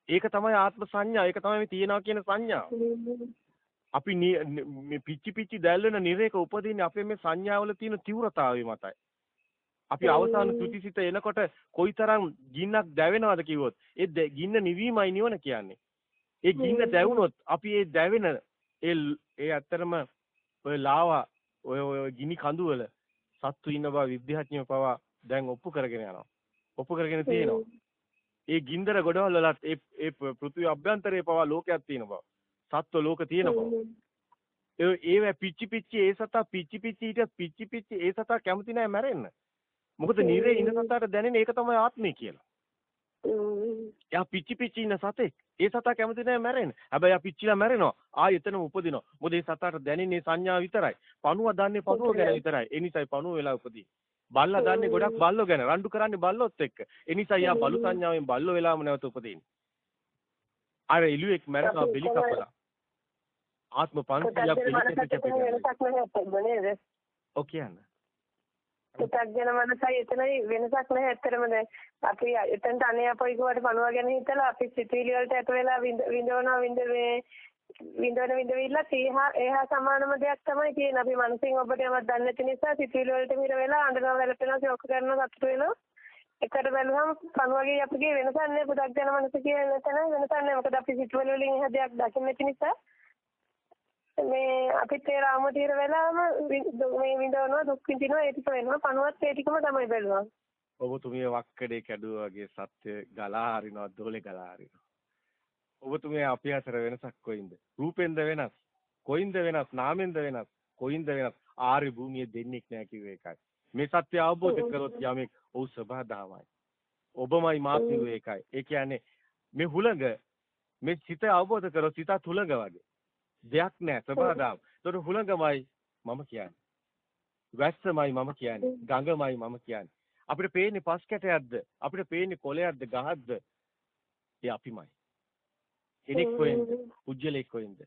ඒක තමයි ආත්ම සංඥා. ඒක තමයි මේ තියනවා කියන සංඥා. අපි මේ පිච්චි පිච්චි දැල් වෙන නිරේක උපදින්නේ අපේ මේ සංඥාවල තියෙන තීව්‍රතාවය මතයි. අපි අවසාන ත්‍ෘටිසිත එනකොට කොයිතරම් ගින්නක් දැවෙනවද කිව්වොත් ඒ ගින්න නිවීමයි නිවන කියන්නේ. ඒ ගින්න දැවුනොත් අපි ඒ දැවෙන ඒ ඒ ඇත්තරම ඔය ලාවා ඔය ඔය ගිනි කඳු වල සත්තු ඉන්න බව විද්‍යාඥයෝ පවා දැන් ඔප්පු කරගෙන යනවා. ඔප්පු කරගෙන තියෙනවා. ඒ ගින්දර ගොඩවල් වලත් ඒ ඒ පෘථිවි අභ්‍යන්තරයේ පවා ලෝකයක් තියෙන බව. සත්ව ලෝක තියෙන බව. ඒ ඒව පිච්චි පිච්චි ඒ සතා පිච්චි පිච්චි හිටියත් පිච්චි පිච්චි ඒ සතා කැමති නැහැ මැරෙන්න. මොකද නිරේ ඉන්න සතාට දැනෙන්නේ ඒක තමයි ආත්මය කියලා. එයා පිච්චි පිච්චි ඉන්න සතෙක්. ඒ සතා කැමති නැහැ මැරෙන්න. හැබැයි එයා පිච්චිලා මැරෙනවා. ආයෙ එතනම උපදිනවා. මොකද ඒ සතාට දැනෙන්නේ සංඥා විතරයි. පණුව දන්නේ පණුව ගැන විතරයි. ඒ නිසායි පණුව වෙලා උපදී. බල්ලා දන්නේ ගොඩක් බල්ලෝ ගැන. රණ්ඩු කරන්නේ බල්ලොත් එක්ක. ඒ නිසා යා බලු සංඥාවෙන් බල්ලෝ වෙලාම නැවත උපදින්නේ. අර එළුවෙක් මැරෙනවා බෙලි කපලා. ආත්ම 500ක් පිළිපෙට පිටිපිට. ඔව් කියන්න. පුතග්ජන මනසයි එතනයි වෙනසක් නැහැ ඇත්තටම දැන්. අපි එතනට අනේ අපයි කිව්වට පණුව ගැන හිතලා අපි සිතුවිලි වලට ඇත වෙලා විඳවනවා විඳ මේ විඳවන විඳවිල්ල තීහා එහා සමානම දෙයක් තමයි තියෙන්නේ. අපි මනසින් ඔබට යමක් දන්නේ නැති නිසා සිතුවිලි වලට මිර වෙලා අඬනවා වැළපෙනවා ෂොක් කරනවා සතුට වෙනවා. එකට බැලුවම පණුවගේ අපගේ වෙනසක් නැහැ. පුතග්ජන මනස කියන තැන වෙනසක් නැහැ. මොකද අපි සිතුවිලි වලින් එහා දෙයක් දකින්න නැති නිසා මේ අපිත් ඒ රාමතීර වෙලාම මේ විඳවනවා දුක් විඳිනවා ඒ ටික වෙනවා පණුවත් ඒ ටිකම තමයි බැලුවා. ඔබතුමිය වක්කඩේ කැඩුවා වගේ සත්‍ය ගලා හරිනවා දෝලේ ගලා හරිනවා. ඔබතුමිය අපි අතර වෙනසක් කොයින්ද? රූපෙන්ද වෙනස්? කොයින්ද වෙනස්? නාමෙන්ද වෙනස්? කොයින්ද වෙනස්? ආරි භූමියේ දෙන්නෙක් නෑ කිව්ව එකයි. මේ සත්‍ය අවබෝධ කරොත් යමෙක් ඔව් සබදාමයි. ඔබමයි මාත් ඒකයි. ඒ කියන්නේ මේ හුලඟ මේ සිත අවබෝධ කරොත් සිතත් හුලඟ වගේ. දෙයක් නැහැ සබදාම. ඒතකොට හුලඟමයි මම කියන්නේ. වැස්සමයි මම කියන්නේ. ගඟමයි මම කියන්නේ. අපිට පේන්නේ පස් කැටයක්ද? අපිට පේන්නේ කොළයක්ද ගහක්ද? ඒ අපිමයි. කෙනෙක් කොහෙන්ද? පුජ්‍යලෙක් කොහෙන්ද?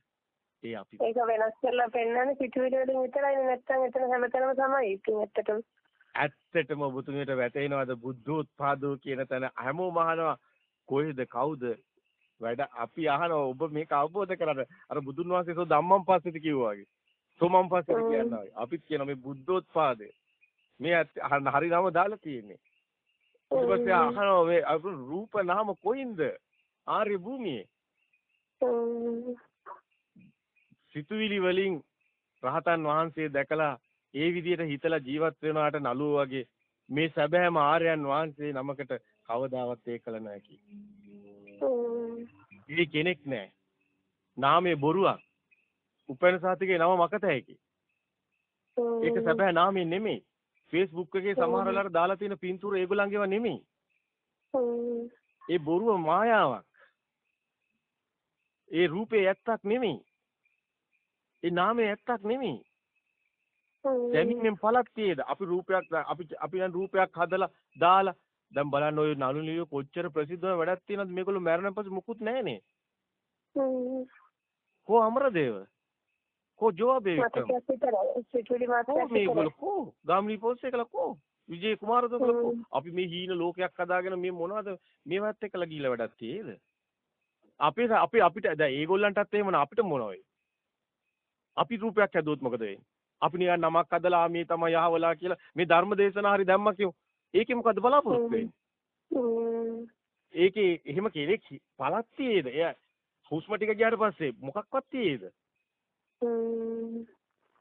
ඒ අපි. ඒක වෙනස් කරලා පෙන්වන්නේ පිටුවිලි වලින් විතරයි නැත්නම් එතන හැමතැනම තමයි. ඉතින් ඇත්තටම ඇත්තටම ඔබතුමියට වැටෙනවද බුද්ධෝත්පාදෝ කියන තැන හැමෝම අහනවා කොහෙද කවුද වැඩ අපි අහනවා ඔබ මේක අවබෝධ කරගන්න අර බුදුන් වහන්සේ සෝ ධම්මං පස්සෙද? කිව්වා වගේ. සෝමං පස්සෙද? කියනවා අපිත් කියන මේ බුද්ධෝත්පාදය. මේ හරි නම දාලා තියෙන්නේ. ඊට පස්සේ අහනවා මේ රූප නාම කොයින්ද? ආර්ය භූමියේ. සිතුවිලි වලින් රහතන් වහන්සේ දැකලා ඒ විදිහට හිතලා ජීවත් වෙනාට නළුව වගේ මේ සැබෑම ආර්යයන් වහන්සේ නමකට කවදාවත් ඒක කළ නැහැ ඒ කෙනෙක් නැහැ. නාමයේ බොරුවක්. උපෙන් සාතිකේ නම මකතැයි ඒක සැබෑ නාමය නෙමෙයි. Facebook එකේ සමහරලාට දාලා තියෙන පින්තූර ඒගොල්ලන්ගේව නෙමෙයි. ඒ බොරුව මායාවක්. ඒ රූපේ ඇත්තක් නෙමෙයි. ඒ නාමයේ ඇත්තක් නෙමෙයි. දැනීමෙන් පළක් තියේද? අපි රූපයක් අපි අපි දැන් රූපයක් හදලා දාලා දැන් බලන්න ඔය නළු නිලිය කොච්චර ප්‍රසිද්ධව වැඩක් තියෙනවද මේගොල්ලෝ මැරෙන පස්සේ මුකුත් නැහනේ. හ්ම්. කෝ අමරදේව? කෝ ජෝබේ වික්‍රම? මේගොල්ලෝ කෝ ගාමිණී පොස්සේ කළා කෝ විජේ කුමාරතුංගල කෝ. අපි මේ හීන ලෝකයක් හදාගෙන මේ මොනවද මේවත් එක්කලා ගිහිල්ලා වැඩක් තියේද? අපි අපි අපිට දැන් ඒගොල්ලන්ටත් එහෙම න අපිට මොනවයි? අපි රූපයක් හැදුවොත් මොකද වෙන්නේ? අපි නිකන් නමක් හදලා මේ තමයි යහවලා කියලා මේ ධර්ම දේශනා හරි දැම්මා කියමු. ඒකේ මොකද බලාපොරොත්තු වෙන්නේ? ඒකේ එහෙම කෙනෙක් පළක් තියේද? එයා හුස්ම ටික ගියාට පස්සේ මොකක්වත් තියේද?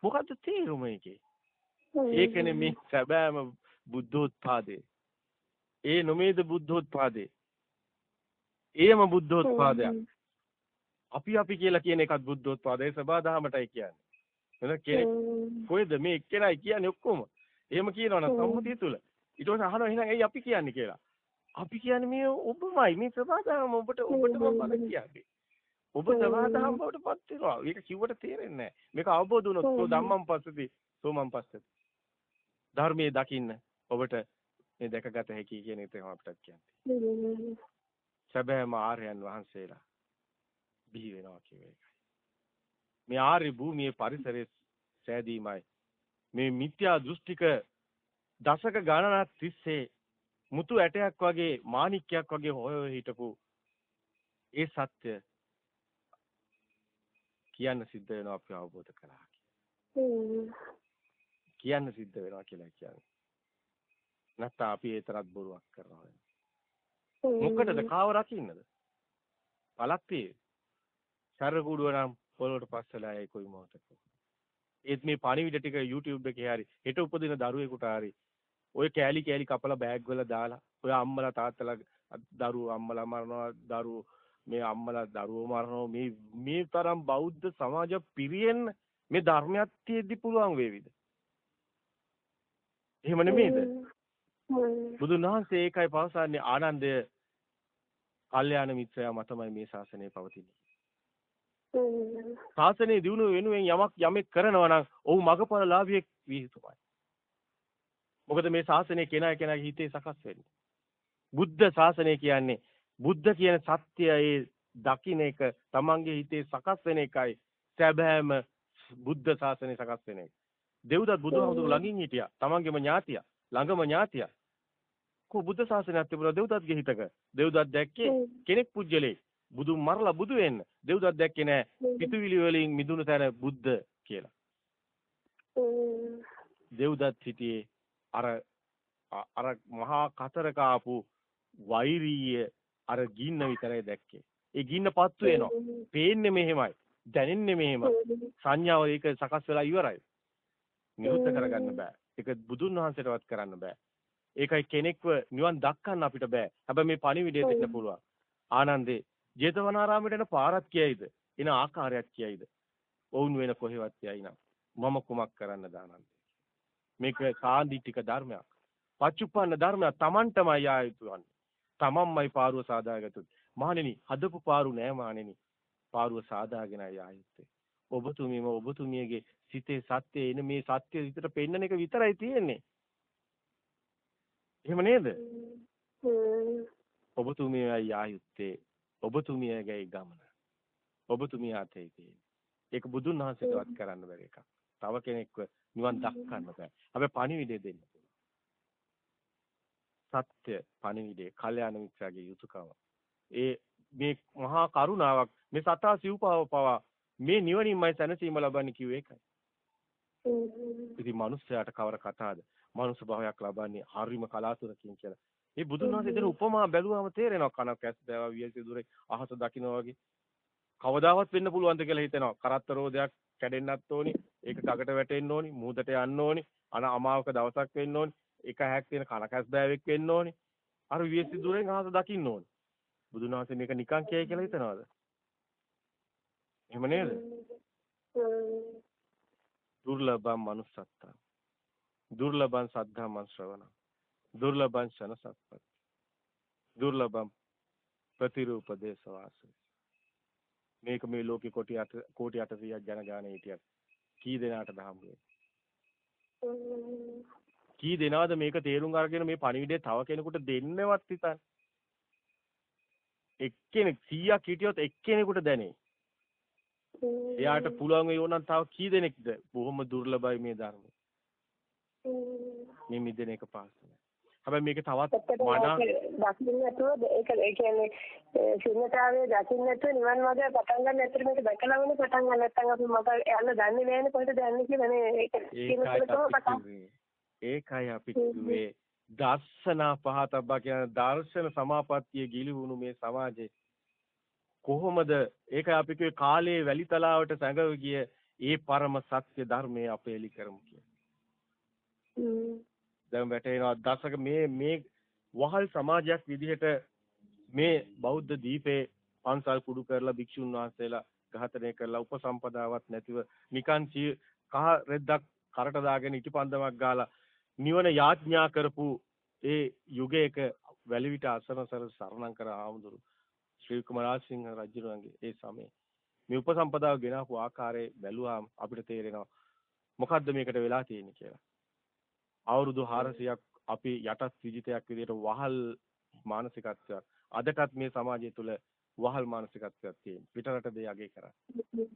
මොකද්ද තේරුම ඒකේ? ඒකනේ මේ සැබෑම බුද්ධෝත්පාදේ. ඒ නොමේද බුද්ධෝත්පාදේ. ඒම බුද්ධෝත්පාදයක්. අපි අපි කියලා කියන එකත් බුද්ධෝත්පාදේ සබාදහමටයි කියන්නේ. වෙන කෙනෙක්. කොහෙද මේ එක්කෙනයි කියන්නේ ඔක්කොම. එහෙම කියනවනම්. සම්මුතිය තුල. ඊට පස්සේ අහනවා එහෙනම් ඇයි අපි කියන්නේ කියලා. අපි කියන්නේ මේ ඔබමයි මේ සබාදහම ඔබට ඔබට මම බල කියන්නේ. ඔබ හ්ම්. සබාදහම බවට පත් වෙනවා. ඒක කිව්වට තේරෙන්නේ නැහැ. මේක අවබෝධ වුණොත්. සෝ ධම්මං පස්සති සෝමං පස්සති. ධර්මයේ දකින්න ඔබට මේ දැකගත හැකි කියන එක තමයි අපිට කියන්නේ. සැබෑම ආර්යයන් වහන්සේලා බිහි වෙනවා කියන එකයි. මේ ආර්ය භූමියේ පරිසරයේ සෑදීමයි මේ මිත්‍යා දෘෂ්ටික දශක ගණනක් තිස්සේ මුතු ඇටයක් වගේ මාණික්කයක් වගේ හොය හොය හිටපු ඒ සත්‍ය කියන්න සිද්ධ වෙනවා අපි අවබෝධ කරා. කියන්න සිද්ධ වෙනවා කියලා කියන්නේ. නැත්නම් අපි ඒ තරත් බොරුවක් කරනවා. මොකටද කාව රකින්නද? පළක් තියෙයි. සරකුඩුව නම් පොළොවට පස්සලා යයි කොයි මොහොතක. ඒත් මේ පණිවිඩ ටික YouTube එකේ හරි හෙට උපදින දරුවෙකුට හරි ඔය කෑලි කෑලි කපලා බෑග් වල දාලා ඔය අම්මලා තාත්තලා දරුවෝ අම්මලා මරනවා දරුවෝ මේ අම්මලා දරුවෝ මරනවා මේ මේ තරම් බෞද්ධ සමාජ පිරියෙන්න මේ ධර්මයක් තියෙද්දි පුළුවන් වේවිද? එහෙම නෙමෙයිද? බුදුන් වහන්සේ ඒකයි පවසන්නේ ආනන්දය කල්යාණ මිත්‍රයා මතමයි මේ ශාසනය පවතින්නේ. ශාසනය දිනු වෙනුවෙන් යමක් යමෙක් කරනවා නම් ඔහු මගපරලාභියෙක් විය යුතුමයි. මොකද මේ ශාසනය කෙනා කෙනාගේ හිතේ සකස් වෙන්නේ. බුද්ධ ශාසනය කියන්නේ බුද්ධ කියන සත්‍යයේ දකින්න එක තමන්ගේ හිතේ සකස් වෙන එකයි සැබෑම බුද්ධ ශාසනය සකස් වෙන එක. දෙව්දත් බුදුහාමුදුරු ළඟින් හිටියා. තමන්ගේම ඥාතියා. ළඟම ඥාතියා. කො බුද්ධ ශාසනයක් තිබුණා දෙව්දත්ගේ හිතක. දෙව්දත් දැක්කේ කෙනෙක් පුජ්‍යලේ. බුදු මරලා බුදු වෙන්න. දෙව්දත් දැක්කේ නෑ පිටුවිලි වලින් මිදුණු තැන බුද්ධ කියලා. දෙව්දත් හිටියේ අර අර මහා කතරක ආපු වෛරීය අර ගින්න විතරයි දැක්කේ. ඒ ගින්න පත්තු වෙනවා. පේන්නේ මෙහෙමයි. දැනෙන්නේ මෙහෙමයි. සංඥාව ඒක සකස් වෙලා ඉවරයි. නිරුද්ධ කරගන්න බෑ. ඒක බුදුන් වහන්සේටවත් කරන්න බෑ. ඒකයි කෙනෙක්ව නිවන් දක්කන්න අපිට බෑ. හැබැයි මේ පණිවිඩය දෙන්න පුළුවන්. ආනන්දේ ජේතවනාරාමයට එන පාරක් කියයිද? එන ආකාරයක් කියයිද? වුන් වෙන කොහෙවත් යයි නම් මම කුමක් කරන්නද ආනන්දේ? මේක සාන්දිටික ධර්මයක්. පච්චුප්පන්න ධර්මයක් Tamanටමයි ආ යුතුවන්නේ. Tamanමයි පාරුව සාදාගත්තොත්. මහණෙනි හදපු පාරු නෑ මහණෙනි. පාරුව සාදාගෙන ආයෙත්. ඔබතුමීම ඔබතුමියගේ සිතේ සත්‍යය එන මේ සත්‍ය විතර පෙන්නන එක විතරයි තියෙන්නේ. එහෙම නේද? ඔබතුමියයි ආයුත්තේ ඔබතුමියගේ ගමන. ඔබතුමිය අතේ තියෙන්නේ. ඒක බුදුන් වහන්සේටවත් කරන්න බැරි එකක්. තව කෙනෙක්ව නිවන් දක්කන්න බෑ. හැබැයි පණිවිඩය දෙන්න සත්‍ය පණිවිඩය, කල්යාණ මිත්‍රාගේ යුතුයකම. ඒ මේ මහා කරුණාවක් මේ සතා සිව්පාව පවා මේ නිවනින්මයි සැනසීම ලබන්නේ කිව්වේ ඒකයි. ඉතින් මිනිස්යාට කවර කතාවද? මනුස්ස භාවයක් ලබන්නේ හරිම කලාතුරකින් කියලා. මේ බුදුන් වහන්සේ දෙන උපමා බැලුවම තේරෙනවා කනක් ඇස් බෑවා වියසි දුරේ අහස දකින්න වගේ. කවදාවත් වෙන්න පුළුවන්ද කියලා හිතෙනවා. කරත්ත රෝදයක් කැඩෙන්නත් ඕනි. ඒක ගගට වැටෙන්න ඕනි. මූදට යන්න ඕනි. අන අමාවක දවසක් වෙන්න ඕනි. එක හැක් තියෙන කනකස් බෑවෙක් වෙන්න ඕනි. අර විශ්සි දුරෙන් අහස දකින්න ඕනේ. බුදුන් වහන්සේ මේක නිකන් කියයි කියලා හිතනවද? එහෙම නේද? දුර්ලභම් manussත්තා. දුර්ලභං සද්ධාමං ශ්‍රවණ. දුර්ලභං ශන සත්පත්. දුර්ලභම් ප්‍රතිරූපදේශ වාසය. මේක මේ ලෝකේ කොටි 8 කෝටි 800ක් ජනගානයේ හිටියත් කී දෙනාට දහම් කී දෙනාද මේක තේරුම් අරගෙන මේ පණිවිඩය තව කෙනෙකුට දෙන්නවත් හිතන්නේ? එක්කෙනෙක් 100ක් හිටියොත් එක්කෙනෙකුට දැනේ. එයාට පුළුවන් වෙයි ඕනනම් තව කී දෙනෙක්ද? බොහොම දුර්ලභයි මේ ධර්මය. මේ මිදෙන එක පාසල. හැබැයි මේක තවත් මනා දකින්න නැතුව ඒක ඒ කියන්නේ ශුන්‍යතාවයේ දකින්න නැතුව නිවන් මාර්ගය පටන් ගන්න ඇත්තට මේක දැකලා වෙන පටන් ගන්න නැත්නම් අපි මට යන්න දන්නේ නැහැනේ කොහෙද යන්නේ කියලා නේ. ඒක ඒකයි අපි කිව්වේ. දර්ශනා පහතබ්බා කියන දර්ශන සමාපත්තිය ගිලිහුණු මේ සමාජේ. කොහොමද? ඒක අපි කිව්වේ කාලයේ වැලිතලාවට සැඟව ගිය ඒ පරම සත්‍ය ධර්මයේ අපේ එලි කරමු කියලා. දැන් වැටෙනවා දශක මේ මේ වහල් සමාජයක් විදිහට මේ බෞද්ධ දීපේ පන්සල් කුඩු කරලා භික්ෂුන් වහන්සේලා ඝාතනය කරලා උපසම්පදාවක් නැතිව නිකන් කහ රෙද්දක් කරට දාගෙන ඉටිපන්දමක් ගාලා නිවන යාඥා කරපු ඒ යුගයක වැලිවිට අසනසර සරණම් කර ආමුදුරු ශ්‍රී කුමාරසිංහ රජුණන්ගේ ඒ සමයේ මේ උපසම්පදාව ගෙනාවු ආකාරය බැලුවාම අපිට තේරෙනවා මොකද්ද මේකට වෙලා තියෙන්නේ කියලා. අවුරුදු 400ක් අපි යටත් විජිතයක් විදිහට වහල් මානසිකත්වයක්. අදටත් මේ සමාජය තුළ වහල් මානසිකත්වයක් තියෙන පිටරට දෙය අගේ කරන්නේ.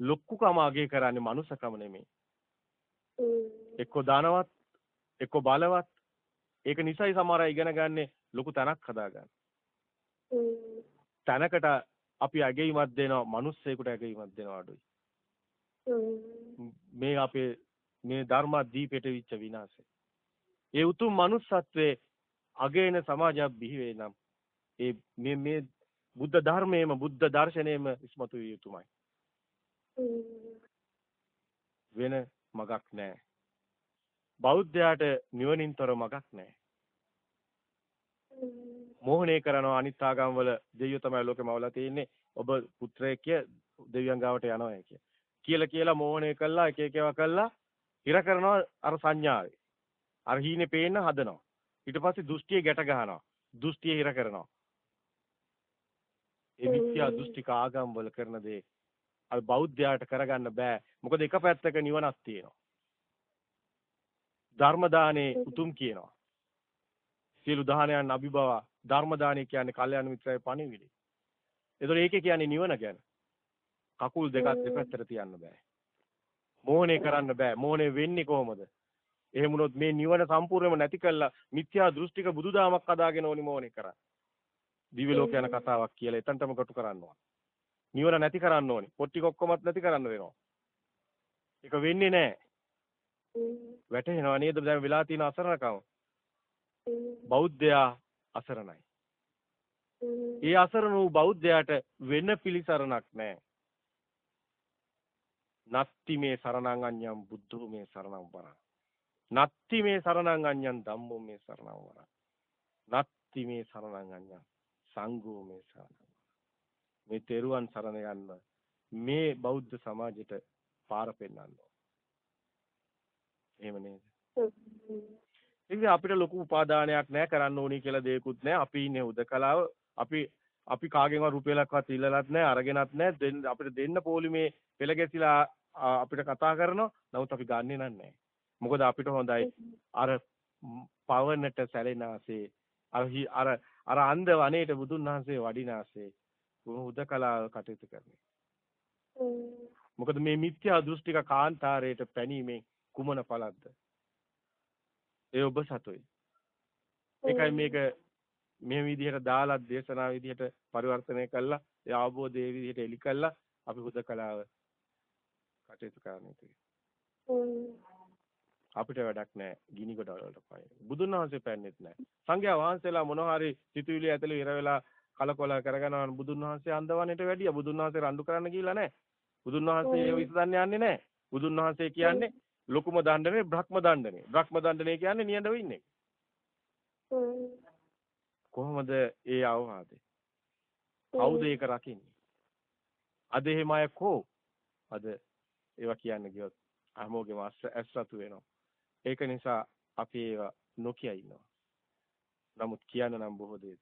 ලොක්කුකම අගේ කරන්නේ මනුස්සකම නෙමෙයි. එක්ක දානවත් එක්ක බලවත්. ඒක නිසයි සමහර අය ඉගෙන ගන්නේ ලොකු තැනක් හදාගන්න. තැනකට අපි අගීමක් දෙනවා මිනිස්සෙකුට අගීමක් දෙනවා අඩුයි. මේ අපේ මේ ධර්මදීපයට විච්ච විනාශය. ඒ උතුම් manussත්වයේ අගේන සමාජයක් බිහි වේ නම් ඒ මේ මේ බුද්ධ ධර්මයේම බුද්ධ දර්ශනයේම ඉස්මතු විය යුතුමයි. වෙන මගක් නැහැ. බෞද්ධයාට නිවනින්තර මගක් නැහැ. මෝහණය කරනවා අනිත් ආගම් වල දෙවියෝ තමයි ලෝකෙම අවලා තියෙන්නේ. ඔබ පුත්‍රයෙක් කිය දෙවියන් ගාවට යනවා කිය. කියලා කියලා මෝහණය කළා එක එක ඒවා කළා හිර කරනවා අර සංඥාවේ. අර හීනේ පේන්න හදනවා. ඊට පස්සේ දෘෂ්ටිය ගැට ගන්නවා. දෘෂ්ටිය හිර කරනවා. ඒ මිත්‍යා දෘෂ්ටික ආගම් වල කරන දේ අර බෞද්ධයාට කරගන්න බෑ. මොකද එක පැත්තක නිවනක් තියෙනවා. ධර්ම දානේ උතුම් කියනවා. සියලු දානයන් අභිභව ධර්ම දානේ කියන්නේ කල්යාණ මිත්‍රයේ පණිවිඩය. ඒතකොට ඒකේ කියන්නේ නිවන ගැන. කකුල් දෙකක් දෙපැත්තට තියන්න බෑ. මෝහණය කරන්න බෑ. මෝහණය වෙන්නේ කොහොමද? එහෙම වුණොත් මේ නිවන සම්පූර්ණයෙන්ම නැති කළා මිත්‍යා දෘෂ්ටික බුදුදාමක් හදාගෙන ඕනි මෝහණය කරා. දිව්‍ය ලෝක යන කතාවක් කියලා එතනටම කොටු කරන්න ඕන. නිවන නැති කරන්න ඕනි. පොට්ටි කොක්කමත් නැති කරන්න වෙනවා. ඒක වෙන්නේ නැහැ. වැටෙනවා නේද දැන් වෙලා තියෙන අසරණකම. බෞද්ධයා අසරණයි. ඒ අසරණ වූ බෞද්ධයාට වෙන පිළිසරණක් නැහැ. නත්ති මේ සරණං අඤ්ඤං බුද්ධෝ මේ සරණං වරං නත්ති මේ සරණං අඤ්ඤං ධම්මෝ මේ සරණං වරං නත්ති මේ සරණං අඤ්ඤං සංඝෝ මේ සරණං මේ තෙරුවන් සරණ යන්න මේ බෞද්ධ සමාජයට පාර පෙන්වන්න එහෙම නේද? ඉතින් අපිට ලොකු උපාදානයක් නැහැ කරන්න ඕනි කියලා දෙයක්වත් නැහැ අපි ඉන්නේ උදකලාව. අපි අපි කාගෙන්වත් රුපියලක්වත් ඉල්ලලත් නැහැ අරගෙනත් නැහැ. අපිට දෙන්න පොලිමේ පෙළ ගැසිලා අපිට කතා කරනවා. නමුත් අපි ගන්නෙ නැහැ. මොකද අපිට හොඳයි. අර පවනට සැලෙනාසේ අර අර අර අන්ධ වනයේට බුදුන් වහන්සේ වඩිනාසේ උදකලාව කටයුතු කරන්නේ. මොකද මේ මිත්‍යා දෘෂ්ටික කාන්තාරයට පැනීමෙන් කුමන ඵලක්ද? ඒ ඔබ සතුයි ඒකයි මේක මේ විදිහට දාලා දේශනා විදිහට පරිවර්තනය කළා ඒ අවබෝධයේ විදිහට එලි කළා අපි හුදකලාව කටයුතු කරන්න අපිට වැඩක් නැහැ ගිනි ගොඩ වලට පයින්. බුදුන් වහන්සේ පැන්නෙත් නැහැ. සංඝයා වහන්සේලා මොනවා හරි සිතුවිලි ඇතුලේ ඉර වෙලා කලකොල කරගෙනවන බුදුන් වහන්සේ අන්දවන්නට වැඩිය. බුදුන් වහන්සේ රණ්ඩු කරන්න කියලා නැහැ. බුදුන් වහන්සේ ඒ විසඳන්න යන්නේ නැහැ. බුදුන් වහන්සේ කියන්නේ ලොකුම දණ්ඩනේ බ්‍රහ්ම දණ්ඩනේ. බ්‍රහ්ම දණ්ඩනේ කියන්නේ නියඬව ඉන්නේ. කොහොමද ඒ අවවාදේ? කවුද ඒක රකින්නේ? අද එහෙම අය කෝ? අද ඒවා කියන්න ගියොත් හැමෝගෙම ඇස්රතු වෙනවා. ඒක නිසා අපි ඒවා නොකිය ඉන්නවා. නමුත් කියන්න නම් බොහෝ දේ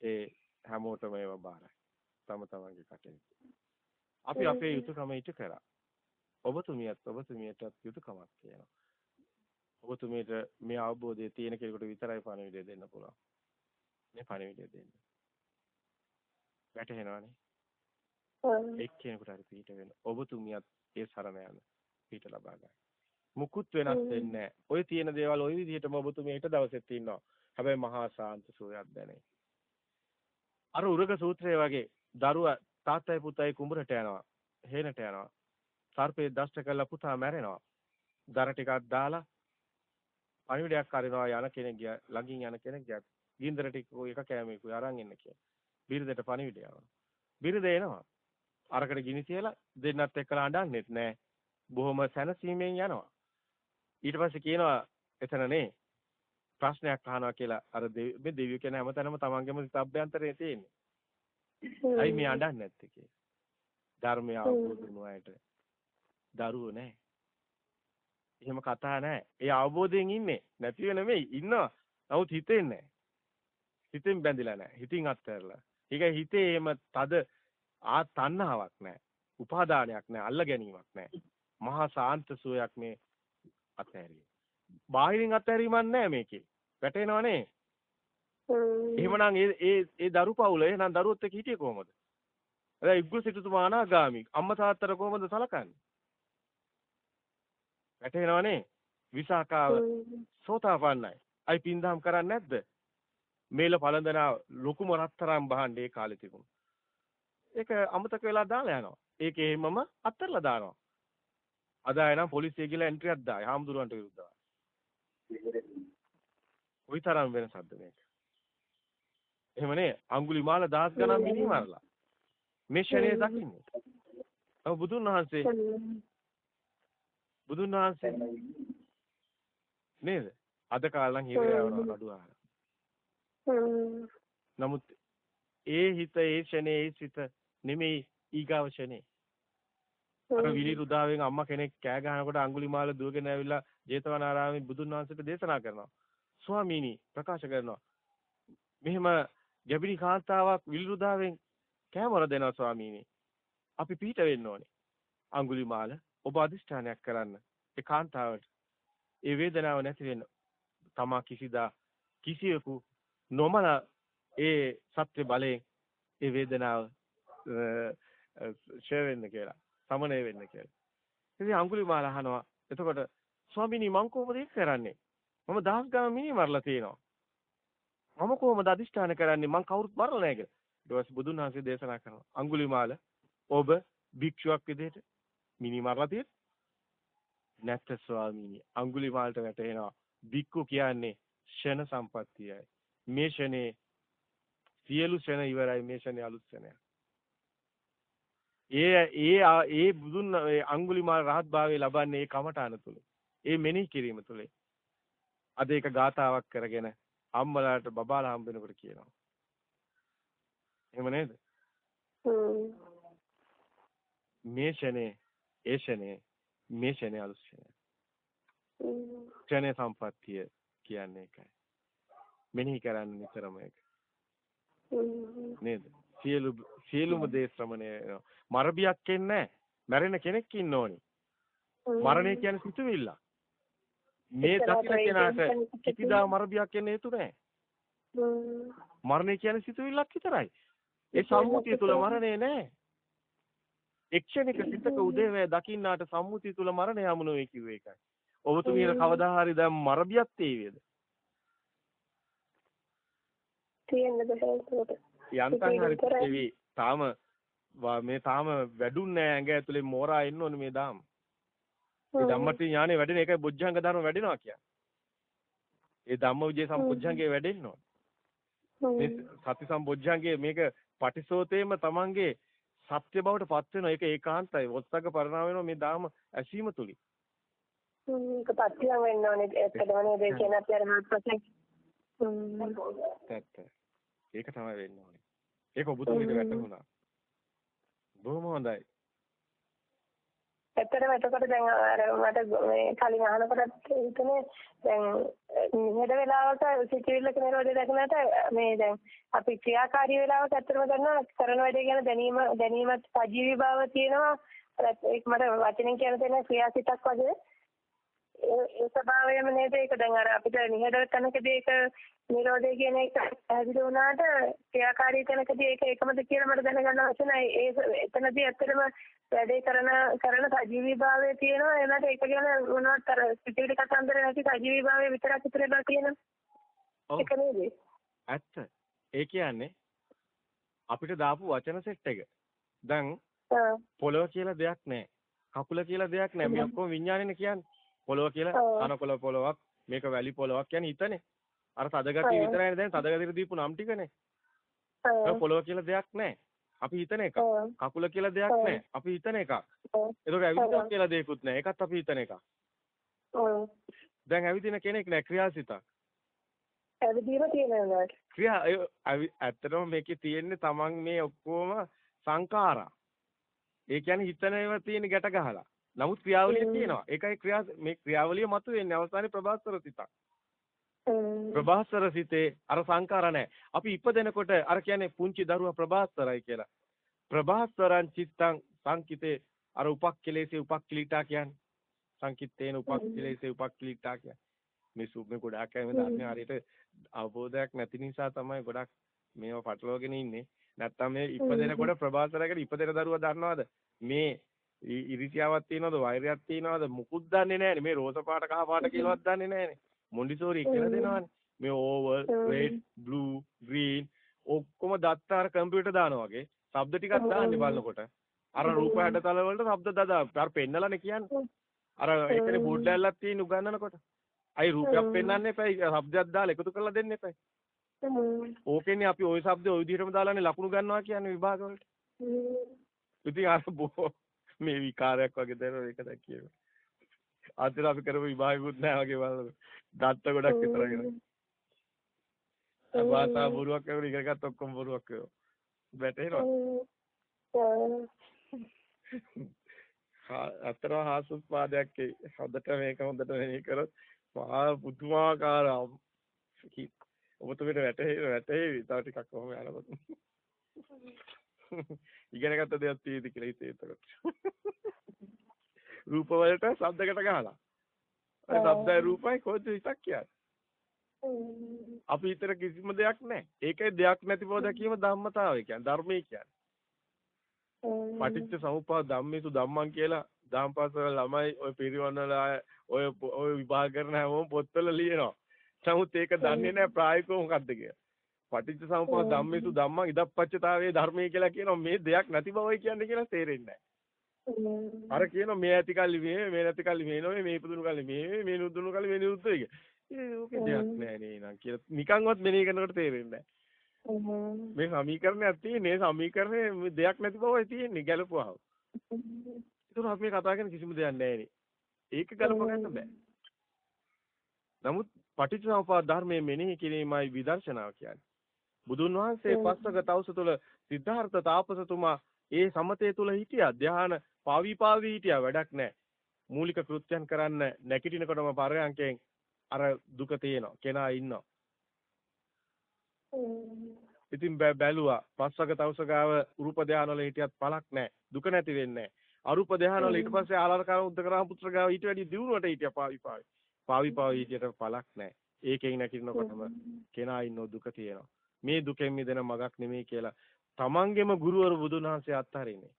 ඒ හැමෝටම ඒවා බාරයි. තම තමන්ගේ කටයුතු. අපි අපේ යුතුයකම ඉටු කරා. ඔබතුමියත් ඔබතුමියටත් යුතුයකමක් තියෙනවා. ඔබතුමියට මේ අවබෝධය තියෙන කෙනෙකුට විතරයි පණිවිඩය දෙන්න පුළුවන්. මේ පණිවිඩය දෙන්න. වැටහෙනවනේ. එක්කෙනෙකුට හරි පිට වෙන. ඔබතුමියත් ඒ සරණ යන පිට ලබා ගන්න. මුකුත් වෙනස් වෙන්නේ ඔය තියෙන දේවල් ওই විදිහටම ඔබතුමිය ඊට දවසෙත් ඉන්නවා. හැබැයි මහා සාන්ත සෝයක් දැනේ. අර උරග සූත්‍රය වගේ දරුවා තාත්තයි පුතයි කුඹරට යනවා. හේනට යනවා. සර්පේ දෂ්ට කළා පුතා මැරෙනවා. දර ටිකක් දාලා පණිවිඩයක් අරිනවා යන කෙනෙක් ළඟින් යන කෙනෙක් ගියා. ගින්දර ටික එක කෑමේකුයි අරන් එන්න කියලා. බිරිඳට පණිවිඩය ආවා. බිරිඳ එනවා. අරකට ගිනි තියලා දෙන්නත් එක්කලා අඬන්නෙත් නෑ. බොහොම සැනසීමෙන් යනවා. ඊට පස්සේ කියනවා එතනනේ ප්‍රශ්නයක් අහනවා කියලා අර මේ දෙවියෝ කියන හැමතැනම තමන්ගේම සිතබ්බයන්තරේ තියෙන්නේ. ඇයි මේ අඬන්නේ නැත්තේ කියලා. ධර්මය අවබෝධ වුණායට දරුවෝ නැහැ. එහෙම කතා නැහැ. ඒ අවබෝධයෙන් ඉන්නේ. නැති වෙ නෙමෙයි ඉන්නවා. නමුත් හිතෙන්නේ නැහැ. හිතෙන් බැඳිලා නැහැ. හිතින් අත්හැරලා. ඒක හිතේ එහෙම තද ආ තණ්හාවක් නැහැ. උපාදානයක් නැහැ. අල්ල ගැනීමක් නැහැ. මහා සාන්ත සුවයක් මේ අත්හැරීම. බාහිරින් අත්හැරීමක් නැහැ මේකේ. වැටෙනවනේ. එහෙමනම් ඒ ඒ ඒ දරු පවුල එහෙනම් දරුවොත් එක්ක හිටියේ කොහමද? එදා ඉග්ගු සිටුතුමා අනාගාමි. අම්මා තාත්තට කොහමද සලකන්නේ? වැටෙනවනේ. විසාකාව සෝතාපන්නයි. අයි පින්දහම් කරන්නේ නැද්ද? මේල පළඳන ලොකුම රත්තරන් ඒ කාලේ තිබුණා. ඒක අමතක වෙලා දාලා යනවා. ඒක එහෙමම අත්හැරලා දානවා. අද ආය නම් පොලිසිය ගිහලා එන්ට්‍රියක් දායි. හාමුදුරුවන්ට විරුද්ධව. ওই තරම් වෙනසක්ද මේක? එහෙමනේ අඟුලිමාල දහස් ගණන් මිනි මරලා. මේ ශරීරය දකින්නේ. අව බුදුන් වහන්සේ බුදුන් වහන්සේ නේද? අද කාලේ නම් හිරේ යවනවා අඩු ආහාර. නමුත් ඒ හිත ඒ ෂනේ ඒ සිත නෙමෙයි ඊගාව ෂනේ. අර විලි රුදාවෙන් අම්මා කෙනෙක් කෑ ගහනකොට අඟුලිමාල දුවගෙන ඇවිල්ලා ජේතවනාරාමේ බුදුන් වහන්සේට දේශනා කරනවා. ස්වාමීනි ප්‍රකාශ කරනවා. මෙහෙම ගැබිනි කාන්තාවක් විලි රුදාවෙන් කෑමර දෙනවා ස්වාමීනි. අපි පිට වෙන්න ඕනේ. අඟුලිමාල ඔබ අදිෂ්ඨානයක් කරන්න. ඒ කාන්තාවට ඒ වේදනාව නැති වෙන්න. තමා කිසිදා කිසියෙකු නොමන ඒ සත්‍ය බලයෙන් ඒ වේදනාව ෂෙයා වෙන්න කියලා සමනය වෙන්න කියලා. ඉතින් අඟුලිමාල අහනවා එතකොට ස්වාමීනි මං කොහොමද ඒක කරන්නේ? මම දහස් ගණන් මිනි මරලා තියෙනවා. මම කොහොමද අදිෂ්ඨාන කරන්නේ මං කවුරුත් මරලා නැහැ කියලා. ඊට පස්සේ බුදුන් වහන්සේ දේශනා කරනවා අඟුලිමාල ඔබ භික්ෂුවක් විදිහට මිනි මරලා තියෙද? නැත්te ස්වාමීනි අඟුලිමාලට වැටෙනවා භික්ඛු කියන්නේ ෂණ සම්පත්තියයි. මේ ෂනේ සියලු ෂණ ඉවරයි මේ ෂනේ අලුත් ෂණයක්. ඒ ඒ ඒ බුදුන් අඟුලිමාල රහත් භාවය ලබන්නේ ඒ කමඨාන තුල. ඒ මෙනෙහි කිරීම තුල. අද ඒක ගාතාවක් කරගෙන අම්මලාට බබාලා හම්බ වෙනකොට කියනවා. එහෙම නේද? මේ ෂනේ ඒ ෂනේ මේ ෂනේ අලුත් ෂනේ. ෂනේ සම්පත්තිය කියන්නේ ඒකයි. මෙනෙහි කරන්න නිතරම ඒක. නේද? සියලු සියලුම දේ ශ්‍රමණය මරබියක් එන්නේ මැරෙන කෙනෙක් ඉන්න ඕනි. මරණය කියන්නේ සිතුවිල්ල. මේ දකින්න කෙනාට කිසිදා මරබියක් එන්නේ හේතු නැහැ. මරණය කියන්නේ සිතුවිල්ලක් විතරයි. ඒ සම්මුතිය තුල මරණය නැහැ. එක්ෂණික සිතක උදේවැය දකින්නාට සම්මුතිය තුල මරණය යමු නොවේ කිව්වේ ඒකයි. ඔබතුමියට කවදා හරි දැන් මරබියක් තේවේද? යන්තම් හරි තේවි. තාම මේ තාම වැඩුන්නේ නැහැ ඇඟ ඇතුලේ මෝරා එන්න ඕනේ මේ දාම. ඒ ධම්මටි ඥානෙ වැඩෙන එකයි බොජ්ජංග ධර්ම වැඩෙනවා කියන්නේ. ඒ ධම්ම විජේ සම්පොජ්ජංගේ වැඩෙන්න ඕනේ. මේ සති සම්බොජ්ජංගේ මේක පටිසෝතේම තමන්ගේ සත්‍ය බවට පත් වෙනවා ඒක ඒකාන්තයි වොත්තක පරිණාම වෙනවා මේ දාම ඇසීම තුලින් ඒක පත්තියම් වෙන්න ඕනේ ඇත්තටම නේද ඒ කියන්නේ අපි අර හත්පසෙන්. ඒක තමයි වෙන්න ඕනේ. ඒක ඔබතුමීට වැටහුණා. බොහොම හොඳයි. ඇත්තටම එතකොට දැන් අර මට මේ කලින් අහනකොටත් හිතුනේ දැන් නිහඬ වෙලාවක සිතිවිල්ලක නිරෝධය දක්නට මේ දැන් අපි ක්‍රියාකාරී වෙලාවක ඇත්තටම දන්නවා කරන වැඩේ ගැන දැනීම දැනීමත් සජීවී බව තියෙනවා. ඒක මට වචනෙන් කියන්න තියෙන ක්‍රියාසිතක් වගේ. ඒ ඒ ස්වභාවයම නේද? ඒක දැන් අර අපිට නිහඬ තැනකදී ඒක නිරෝධය කියන එක පැහැදිලි වුණාට ක්‍රියාකාරී තැනකදී ඒක එකමද කියලා මට දැනගන්න අවශ්‍ය නැහැ. ඒ එතනදී ඇත්තටම වැඩේ කරන කරන සජීවී භාවය තියෙනවා. එනට ඒක ගැන මොනවත් අර සිතිවිලි කතන්දර නැති සජීවී භාවය විතරක් ඉතුරුලා තියෙන. ඔව්. ඒක නේද? ඇත්ත. ඒ කියන්නේ අපිට දාපු වචන සෙට් එක. දැන්. පොළව කියලා දෙයක් නැහැ. කකුල කියලා දෙයක් නැහැ. මේ ඔක්කොම විඥානේනේ කියන්නේ. පොළව කියලා ඔව්. කනකොළ පොළවක් මේක වැලි පොළවක් කියන්නේ හිතනේ. අර තදගතිය ඔව්. විතරයිනේ දැන් තදගතියට දීපු නම් ටිකනේ. පොළව කියලා දෙයක් නැහැ. අපි හිතන එක. ඔව්. කකුල කියලා දෙයක්. නැහැ. අපි හිතන එක. ඔව්. ඒතකොට ඇවිදිනවා. කියලා දෙයක්වත් නැහැ. ඒකත් අපි හිතන එක. ඔව්. දැන් ඇවිදින කෙනෙක් නැහැ ක්‍රියාසිතක්. ඇවිදීම තියෙනවා. ක්‍රියා ඇත්තටම මේකේ තියෙන්නේ Taman මේ ඔක්කොම සංඛාරා. ඒ කියන්නේ හිතන ඒවා තියෙන ගැට ගහලා. නමුත් ක්‍රියාවලිය. තියෙනවා. ඒකයි ක්‍රියා මේ ක්‍රියාවලිය මතුවෙන්නේ අවසානයේ ප්‍රභාස්වර සිතක්. ප්‍රභාස්වර සිතේ අර සංඛාර නැහැ. අපි ඉපදෙනකොට අර කියන්නේ පුංචි දරුවා ප්‍රභාස්වරයි කියලා. ප්‍රභාස්වරං චිත්තං සංකිතේ අර උපක්ඛලේසේ උපක්ඛලීටා කියන්නේ. සංකිටේන උපක්ඛලේසේ උපක්ඛලීටා කියන්නේ. මේ සුබ්මේ ගොඩාක් අය ධර්මයේ හරියට අවබෝධයක් නැති නිසා තමයි ගොඩක් මේව පටලවාගෙන ඉන්නේ. නැත්තම් මේ ඉපදෙනකොට ප්‍රභාස්වරයකට ඉපදෙන දරුවා දන්නවද? මේ ඉරිසියාවක් තියනවද වෛරයක් තියනවද මුකුත් දන්නේ නැහැනේ මේ රෝස පාට කහ පාට කියලාවත් දන්නේ නැහැනේ මොන්ඩිසෝරි කියලා දෙනවනේ මේ ඕවල් රෙඩ් බ්ලූ ග්‍රීන් ඔක්කොම දත්ත අර කම්පියුටර් දානවා වගේ ශබ්ද ටිකක් දාන්නේ බලනකොට අර රූප හැඩතල වලට ශබ්ද දදා අර පෙන්නලානේ කියන්නේ අර ඒකනේ බෝඩ් ඇල්ලක් තියෙන උගන්නනකොට අයි රූපයක් පෙන්වන්න එපයි ශබ්දයක් දාලා එකතු කරලා දෙන්න එපයි හ්ම්. ඕකෙන්නේ අපි ওই ශබ්ද ওই විදිහටම දාලානේ ලකුණු ගන්නවා කියන්නේ විභාග වලට හ්ම්. ඉතින් අර බොහෝ මේ විකාරයක් වගේ දැනෙන එක දැක්කේ. අතන අපි කරපු විභාගෙකුත් නැහැ වගේ බලන්න. දත්ත ගොඩක් විතරගෙන. භාෂා බොරුවක් කරගෙන ඉගෙන ගත්ත ඔක්කොම බොරුවක් කරනවා. වැටේනවා. අතර හාසුස්පාදයක් ඒ. හොඳට මේක හොඳට මෙහෙ කරොත් මහා පුදුමාකාර ඔබතුමීට වැටේ වැටේවි. තව ටිකක් කොහොම යනකොට. ඉගෙන ගත්ත දෙයක් තියෙදි කියලා හිතේ එතකොට. රූප වලට ශබ්දකට ගහලා. අර ශබ්දයි රූපයි කොහෙද විතක් කියන්නේ. අපි හිතන කිසිම දෙයක් නැහැ. ඒකයි දෙයක් නැති බව දැකීම ධම්මතාවය කියන්නේ. ධර්මයේ කියන්නේ. පටිච්ච සමුප්පාද ධම්මේසු ධම්මං කියලා දාම්පාසවල ළමයි ඔය පිරිවන්නලා ඔය ඔය විභාග කරන හැමෝම පොත්වල ලියනවා. නමුත් ඒක දන්නේ නැහැ ප්‍රායෝගිකව මොකද්ද කියලා. පටිච්ච සමුප්පාද ධම්මේසු ධම්මං ඉදප්පච්චතාවයේ ධර්මයේ කියලා කියනවා මේ දෙයක් නැති බවයි කියන්නේ කියලා තේරෙන්නේ නැහැ. අර කියනවා මේ ඇති කල්ලි මේ මේ නැති කල්ලි මේ නොවේ මේ ඉපදුණු කල්ලි මේ මේ නුදුණු කල්ලි මේ නිරුද්ධ වෙයි. ඒ ඕකේ දෙයක් නෑ නේ නං කියලා නිකන්වත් මෙනෙහි කරනකොට තේරෙන්නේ නෑ. මේ සමීකරණයක් තියෙන්නේ සමීකරණේ දෙයක් නැති බවයි තියෙන්නේ ගැලපුවාම. ඒතර අපි මේ කතා කරන කිසිම දෙයක් නෑනේ. ඒක ගලප ගන්න බෑ. නමුත් පටිච්චසමුප්පාද ධර්මයේ මෙනෙහි කිරීමයි විදර්ශනාව කියන්නේ. බුදුන් වහන්සේ පස්වක තවුස තුළ සිද්ධාර්ථ තාපසතුමා ඒ සමතේ තුල හිටියා ධ්‍යාන පාවි පාවි හිටියා වැඩක් නැහැ. මූලික කෘත්‍යයන් කරන්න නැගිටිනකොටම පරයන්කෙන් අර දුක තියෙනවා. කෙනා ඉන්නවා. ඉතින් බැලුවා පස්වක තවුස ගාව රූප ධ්‍යාන වල හිටියත් පළක් නැහැ. දුක නැති වෙන්නේ නැහැ. අරූප ධ්‍යාන වල ඊට පස්සේ ආලාරකාර උද්දකරාම පුත්‍ර ගාව ඊට වැඩි දියුණුවට හිටියා පාවි පාවි. පාවි පාවි හිටියට පළක් නැහැ. ඒකෙන් නැගිටිනකොටම කෙනා ඉන්නෝ දුක තියෙනවා. මේ දුකෙන් මිදෙන මගක් නෙමෙයි කියලා තමන්ගේම ගුරුවරු බුදුන් වහන්සේ අත්හරින්නේ.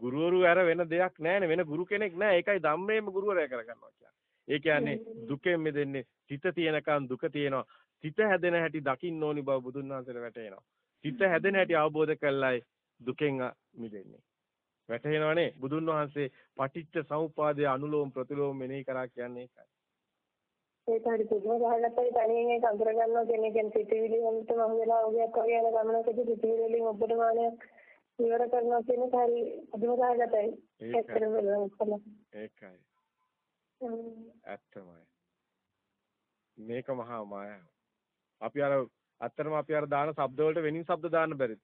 ගුරුවරු අර වෙන දෙයක් නැහැනේ වෙන ගුරු කෙනෙක් නැහැ. ඒකයි ධම්මේම ගුරුවරයා කරගන්නවා කියන්නේ. ඒ කියන්නේ දුකෙන් මිදෙන්නේ සිත තියෙනකන් දුක තියෙනවා. සිත හැදෙන හැටි දකින්න ඕනි බව බුදුන් වහන්සේට වැටහෙනවා. සිත හැදෙන හැටි අවබෝධ කළායි දුකෙන් මිදෙන්නේ. වැටහෙනවනේ බුදුන් වහන්සේ පටිච්ච සමුපාදයේ අනුලෝම ප්‍රතිලෝම මෙනෙහි කරා කියන්නේ ඒකයි. ඒක හරි පුදුම ගහගත්තයි තනියෙන් ඒක අඳුර ගන්නවා කියන එක කියන්නේ සිතිවිලි වලට මම වෙලා ඔයයක් වගේ යන ගමනකදී වලින් ඔබට මානයක් ඉවර කරනවා කියන එක හරි පුදුම ගහගත්තයි. ඒකයි. ඇත්තටම. ඇත්තමයි. මේක මහා මායාව. අපි අර අත්‍තරම අපි අර දාන ශබ්ද වලට වෙනින් ශබ්ද දාන්න බැරිද?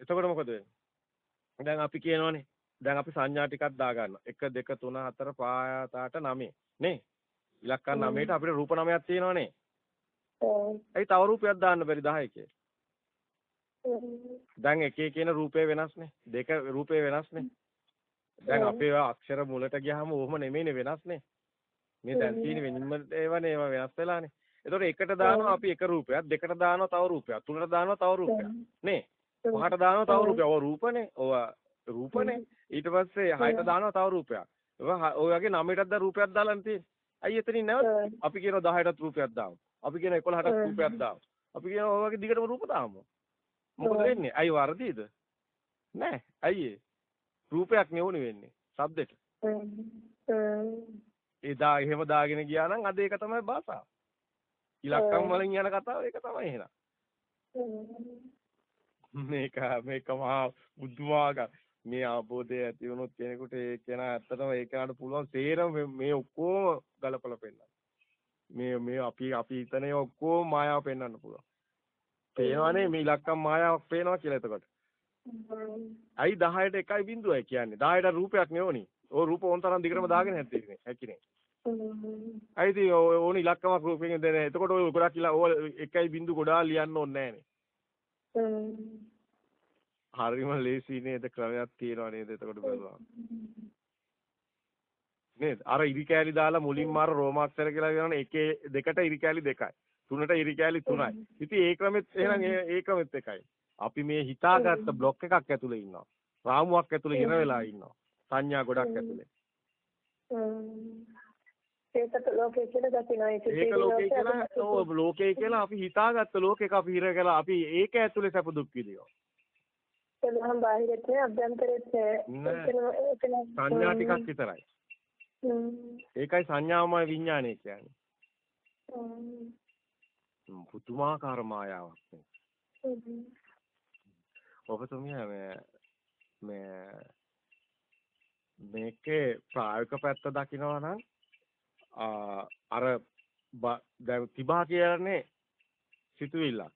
එතකොට මොකද වෙන්නේ? දැන් අපි කියනවනේ දැන් අපි සංඥා ටිකක් දාගන්නවා. 1 2 3 4 5 6 9 නේ? ඉලක්කම් 9ට අපිට රූප 9ක් තියෙනවනේ. ඇයි තව රූපයක් දාන්න බැරි 10 කියලා? දැන් එකේ කියන රූපේ වෙනස්නේ. දෙක රූපේ වෙනස්නේ. දැන් අපේ අක්ෂර මුලට ගියාම ඕම නෙමෙයිනේ වෙනස්නේ. මේ දැන් තියෙන වෙනින්ම ඒවනේ ඒවා වෙනස් වෙලානේ. එතකොට එකට දානවා අපි එක රූපයක්, දෙකට දානවා තව රූපයක්, තුනට දානවා තව රූපයක්. නේ? පහට දානවා තව රූපයක්. ඔය රූපනේ. ඔය රූපනේ. ඊට පස්සේ හයට දානවා තව රූපයක්. ඔය වගේ නවයටත් දැන් රූපයක් දාලානේ තියෙන්නේ. අයි එතනින් නැවත අපි කියනවා 10ටත් රූපයක් දාමු. අපි කියනවා 11ටත් රූපයක් දාමු. අපි කියනවා ඔය වගේ දිගටම රූප දාමු. මොකද වෙන්නේ? අයි වරදීද? නෑ. අයියේ. රූපයක් නෙවුනේ වෙන්නේ. ශබ්දෙට. එදා එහෙම දාගෙන ගියා නම් අද ඒක තමයි භාෂාව. ඉලක්කම් වලින් යන කතාව ඒක තමයි එහෙනම්. මේක මේක මහා බුද්ධවාග මේ ආબોධය ඇති වුණොත් කෙනෙකුට ඒ කෙනා ඇත්තටම ඒ කෙනාට පුළුවන් තේරම මේ ඔක්කොම ගලපලා පෙන්නන්න. මේ මේ අපි අපි හිතනේ ඔක්කොම මායාව පෙන්වන්න පුළුවන්. පේනවනේ මේ ඉලක්කම් මායාවක් පේනවා කියලා එතකොට. අයි 10ට 1යි බිඳුවයි කියන්නේ. 10ට රූපයක් නෙවුනි. ඕ රූප ඕන තරම් දිගටම දාගෙන හැදෙන්නේ හැකිනේ. අයි ඉතින් ඕන ඉලක්කමක් රූපයෙන් දෙන. එතකොට ඔය ගොඩක් ඉලා ඕ 1යි බිඳු ගොඩාක් ලියන්න ඕනේ නැහනේ. හරිම ලේසි නේද ක්‍රමයක් තියෙනවා නේද එතකොට බලනවා. නේද? අර ඉරි කෑලි දාලා මුලින්ම අර රෝමාක්ෂර කියලා කියනවනේ එකේ දෙකට ඉරි කෑලි දෙකයි. තුනට ඉරි කෑලි තුනයි. ඉතින් ඒ ක්‍රමෙත් එහෙනම් ඒ ක්‍රමෙත් එකයි. අපි මේ හිතාගත්ත બ્લોක් එකක් ඇතුලේ ඉන්නවා. රාමුවක් ඇතුලේ හිර වෙලා ඉන්නවා. සංඥා ගොඩක් ඇතුලේ. ඒකට ලෝකේ කියලා දකිනවා ඒක ලෝකේ කියලා ඔව් ලෝකේ කියලා අපි හිතාගත්ත ලෝකෙක අපි හිර කරලා අපි ඒක ඇතුලේ සැප දුක් විඳිනවා. එතනම බාහිරත් නෑ අභ්‍යන්තරෙත් නෑ සංඥා ටිකක් විතරයි. ඒකයි සංඥාමය විඥානය කියන්නේ. පුදුමාකාර මායාවක් නේ. ඔබතුමිය මේ මේ මේකේ ප්‍රායෝගික පැත්ත දකිනවා නම් අර දැන් තිබා කියන්නේ සිතුවිල්ලක්.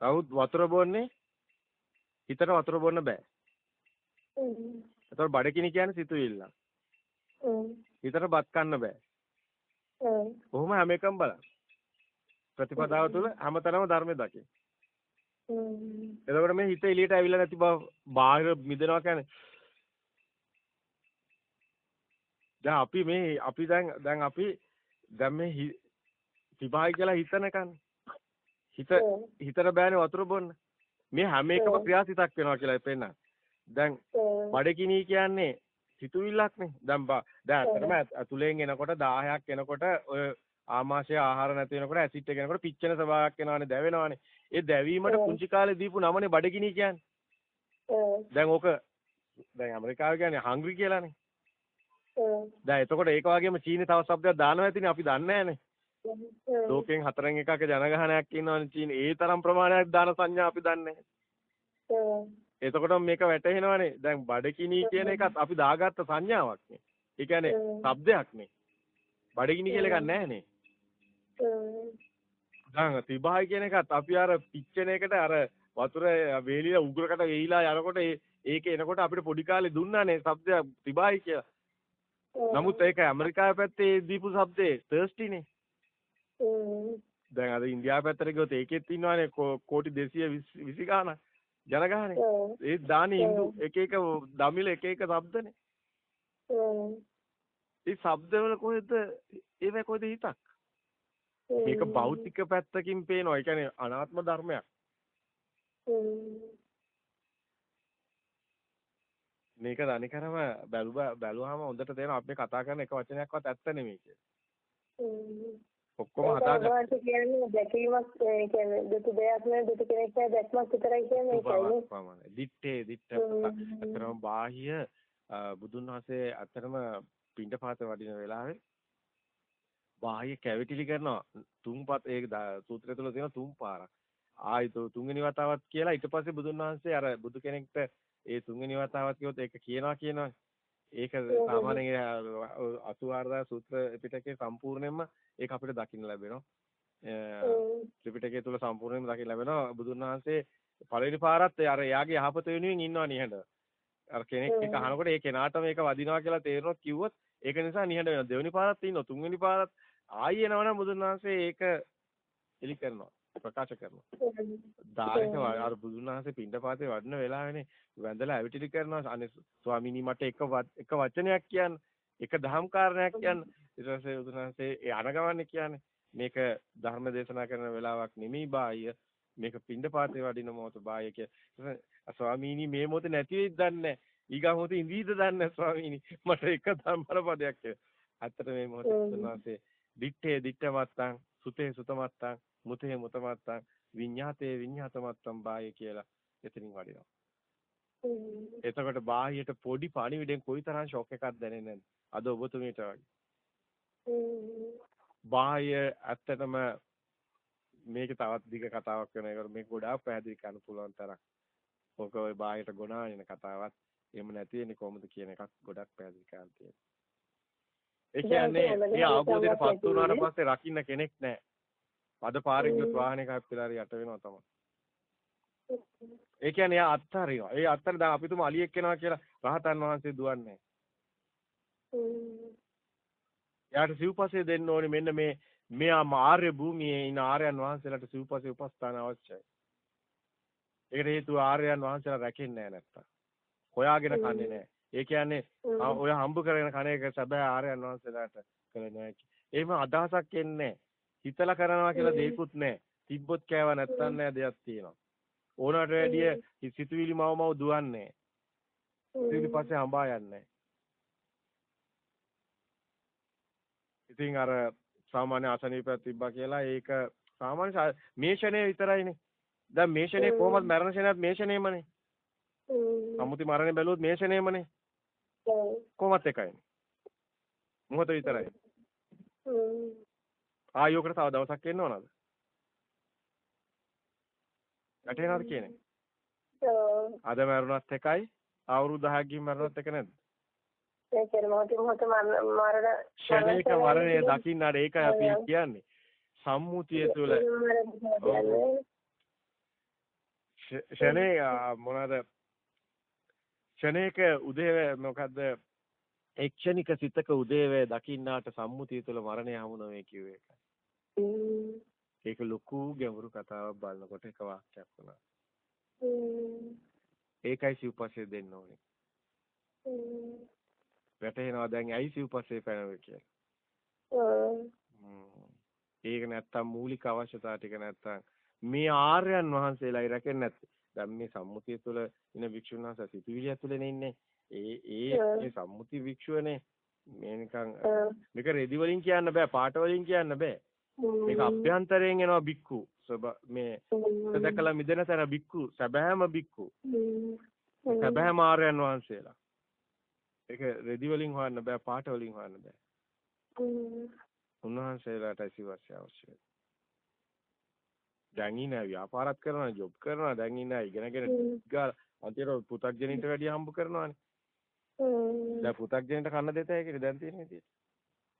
කවුත් වතුර බොන්නේ හිතට වතුර බොන්න බෑ. ඒතකොට බඩගිනි කියන්නේ සිතුවිල්ලක්. හිතට බත් කන්න බෑ. කොහොම හැම එකම බලන්න. ප්‍රතිපදාව තුළ හැමතැනම ධර්මය දකින්න. එතකොට මේ හිත එළියට ඇවිල්ලා නැති බව බාහිර මිදෙනවා කියන්නේ දැන් අපි මේ අපි දැන් දැන් අපි දැන් මේ තිබායි කියලා හිතන කන්නේ. හිත හිතට බෑනේ වතුර බොන්න. මේ හැම එකම ක්‍රියාසිතක් වෙනවා කියලා පෙන්නන. දැන් බඩගිනි කියන්නේ සිතුවිල්ලක්නේ. දැන් දැන් අතරම අතුලෙන් එනකොට 10ක් එනකොට ඔය ආමාශය ආහාර නැති වෙනකොට ඇසිඩ් එක යනකොට පිච්චෙන ස්වභාවයක් එනවානේ දැවෙනවානේ. ඒ දැවීමට පුංචි කාලේ දීපු නමනේ බඩගිනි කියන්නේ. දැන් ඕක දැන් ඇමරිකාව කියන්නේ හංග්‍රි කියලානේ. දැන් එතකොට ඒක වගේම චීනේ තව શબ્දයක් දානවා ඇතිනේ අපි දන්නේ නැහනේ. ලෝකෙන් හතරෙන් එකක ජනගහනයක් ඉන්නවනේ චීනේ. ඒ තරම් ප්‍රමාණයක් දාන සංඥා අපි දන්නේ එතකොට මේක වැටහෙනවනේ. දැන් බඩගිනි කියන එකත් අපි දාගත්ත සංඥාවක් නේ. ඒ කියන්නේ શબ્දයක් නේ. බඩගිනි කියලා එකක් නැහනේ. දැන් තිබහයි කියන එකත් අපි අර පිච්චෙන එකට අර වතුර වේලිල උගුරකට වෙයිලා යනකොට ඒක එනකොට අපිට පොඩි කාලේ දුන්නානේ શબ્දය තිබහයි කියලා. නමුත් ඒක ඇමරිකාවේ පැත්තේ දීපු શબ્දේ thirsty නේ. දැන් අද ඉන්දියාව පැත්තට ගියොත් ඒකෙත් ඉන්නවානේ කෝටි 220 ගානක් ජනගහනේ. ඒ දානි ඉන්දු එක එක දමිල එක එක શબ્දනේ. ඒ શબ્දවල කොහෙද ඒව කොහෙද හිතක්? මේක භෞතික පැත්තකින් පේනවා. ඒ කියන්නේ අනාත්ම ධර්මයක්. මේක දනිකරම බැලුවා බැලුවාම හොඳට තේරෙනවා අපි කතා කරන එක වචනයක්වත් ඇත්ත නෙමෙයි කියලා. ඔක්කොම හදාගත්තා. කියන්නේ දැකීමක් ඒ කියන්නේ දුක දෙයක් නෙවෙයි දුක කෙනෙක් නෑ දැක්මක් විතරයි කියන්නේ ඒකයි. පමණයි. දිත්තේ දිත්ත අතරම බාහ්‍ය බුදුන් වහන්සේ අතරම පින්ඩපාත වඩින වෙලාවේ බාහ්‍ය කැවිටිලි කරනවා තුන්පත් ඒ සූත්‍රය තුළ තියෙන තුන් පාරක්. ආයි තුන්වෙනි වතාවත් කියලා ඊට පස්සේ බුදුන් වහන්සේ අර බුදු කෙනෙක්ට ඒ තුන්වෙනි වතාවත් කිව්වොත් ඒක කියනවා කියනවා. ඒක සාමාන්‍යයෙන් 84000 සූත්‍ර පිටකේ සම්පූර්ණයෙන්ම ඒක අපිට දකින්න ලැබෙනවා. ත්‍රිපිටකය තුල සම්පූර්ණයෙන්ම දකින්න ලැබෙනවා බුදුන් වහන්සේ පළවෙනි පාරත් අර එයාගේ යහපත වෙනුවෙන් ඉන්නවා නිහඬ. අර කෙනෙක් එක අහනකොට ඒ කෙනාට මේක වදිනවා කියලා තේරුනොත් කිව්වොත් ඒක නිසා නිහඬ වෙනවා. දෙවෙනි පාරත් ඉන්නවා. තුන්වෙනි පාරත් ආයි එනවනම් බුදුන් වහන්සේ ඒක එලි කරනවා. ප්‍රකාශ කරනවා. දායක අර බුදුන් වහන්සේ පින්ඩපාතේ වඩන වෙලාවේනේ වැඳලා ඇවිටිලි කරනවා. අනේ ස්වාමීනි මට එක එක වචනයක් කියන්න. එක දහම් කාරණයක් කියන්න. ඊට පස්සේ බුදුන් වහන්සේ ඒ අනගමන්නේ කියන්නේ මේක ධර්ම දේශනා කරන වෙලාවක් නෙමෙයි බාය මේක පින්ඩපාතේ වඩින මොහොත බාය කිය. ස්වාමීනි මේ මොහොත නැති වෙයිද දන්නේ ඊගා මොහොත ඉඳීද දන්නේ ස්වාමීනි මට එක ධම්මර පදයක්. ඇත්තට මේ මොහොත සුනාසේ දිත්තේ දිත්තමත්තං සුතේ සුතමත්තං මුතේ මුතමත්තං විඤ්ඤාතේ විඤ්ඤාතමත්තං බාය කියලා එතනින් වඩිනවා. එතකොට බාහියට පොඩි පණිවිඩෙන් කොයිතරම් ෂොක් එකක් දැනෙන්නේ? අද ඔබතුමීට වගේ. බාහ්‍ය ඇත්තටම මේක තවත් දිග කතාවක් වෙන එකට මේක ගොඩාක් පැහැදිලි කරන්න පුළුවන් තරම්. ඔක ඔය බාහ්‍යට ගොනාගෙන කතාවක්. එහෙම නැති වෙන්නේ කොහොමද කියන එකක් ගොඩක් පැහැදිලි කරන්න තියෙනවා. ඒ කියන්නේ මේ අවබෝධයට පත් වුණාට පස්සේ රකින්න කෙනෙක් නැහැ. අද පාරේ ගියොත් වාහනයක පිළාර යට වෙනවා තමයි. ඒ කියන්නේ එයා අත්හරිනවා. ඒ අත්තර දැන් අපි තුම අලියෙක් වෙනවා කියලා රහතන් වහන්සේ දුවන්නේ. එයාට සිව්පසේ දෙන්න ඕනේ මෙන්න මේ මෙයා ආර්ය භූමියේ ඉන ආර්යයන් වහන්සේලාට සිව්පසේ උපස්ථාන අවශ්‍යයි. ඒකට හේතුව ආර්යයන් වහන්සේලා රැකෙන්නේ නැහැ නැත්තම්. හොයාගෙන කන්නේ නැහැ. ඒ කියන්නේ ඔය හම්බ කරගෙන කණ එක සැබෑ ආර්යයන් වහන්සේලාට කළ නැහැ. එහෙම අදහසක් එන්නේ හිතලා කරනවා කියලා දෙයක්වත් නැහැ. තිබ්බොත් කෑව නැත්තම් නෑ දෙයක් තියෙනවා. ඕනකට වැඩිය සිතුවිලි මව මව දුවන්නේ. සිතුවිලි පස්සේ හඹා යන්නේ. ඉතින් අර සාමාන්‍ය අසනීපයක් තිබ්බා කියලා ඒක සාමාන්‍ය මේ ෂණේ විතරයිනේ. දැන් මේ ෂණේ කොහොමද මරණ ෂණයත් මේ ෂණේමනේ. සම්මුති මරණය බැලුවොත් මේ ෂණේමනේ. කොහොමත් එකයිනේ. මොහොත විතරයි. ආයෝකට තව දවසක් එන්න ඕනද? ගැටේනවද කියන්නේ? අද මරුණත් එකයි අවුරුදු 10ක් ගිහින් මරුණත් එක නැද්ද? ඒ කියන්නේ මොහොතේ මොහොත මරණ ක්ෂණික මරණය දකින්නට ඒකයි අපි කියන්නේ. සම්මුතිය තුළ ක්ෂණේ මොනවාද ක්ෂණික උදේව මොකද්ද එක්ෂණික සිතක උදේවේ දකින්නාට සම්මුතිය තුළ මරණය හමු නොවේ කියුවේ ඒකයි. ඒක ලොකු ගැඹුරු කතාවක් බලනකොට එක වාක්‍යයක් වුණා. ඒකයි සිව්පස්සේ දෙන්න ඕනේ. වැටහෙනවා දැන් ඇයි සිව්පස්සේ පැනවෙ කියලා. ඒක නැත්තම් මූලික අවශ්‍යතා ටික නැත්තම් මේ ආර්යයන් වහන්සේලායි රැකෙන්නේ නැත්තේ. දැන් මේ සම්මුතිය තුළ ඉන වික්ෂුන් වහන්සේ සිතුවිලි ඇතුළේනේ ඉන්නේ. ඒ ඒ මේ සම්මුති වික්ෂුවනේ මේ නිකන් මේක රෙදි වලින් කියන්න බෑ පාට වලින් කියන්න බෑ. මේක අභ්‍යන්තරයෙන් එනවා බික්කු. මේ දැකලා මිදෙන තැන බික්කු සැබෑම බික්කු. සැබෑම ආර්යයන් වහන්සේලා. ඒක රෙදි වලින් හොයන්න බෑ පාට වලින් හොයන්න බෑ. උන්වහන්සේලාට සිවස්ය අවශ්‍යයි. දැන් ඉන්න ව්‍යාපාරත් කරනවා, ජොබ් කරනවා, දැන් ඉන්න ඉගෙනගෙන ගාලා අන්තිමට පු탁ජනින්ට වැඩිය හම්බ කරනවානේ. හ්ම්. දැන් පු탁ජනින්ට කන්න දෙතයි ඒකනේ දැන් තියෙන විදියට.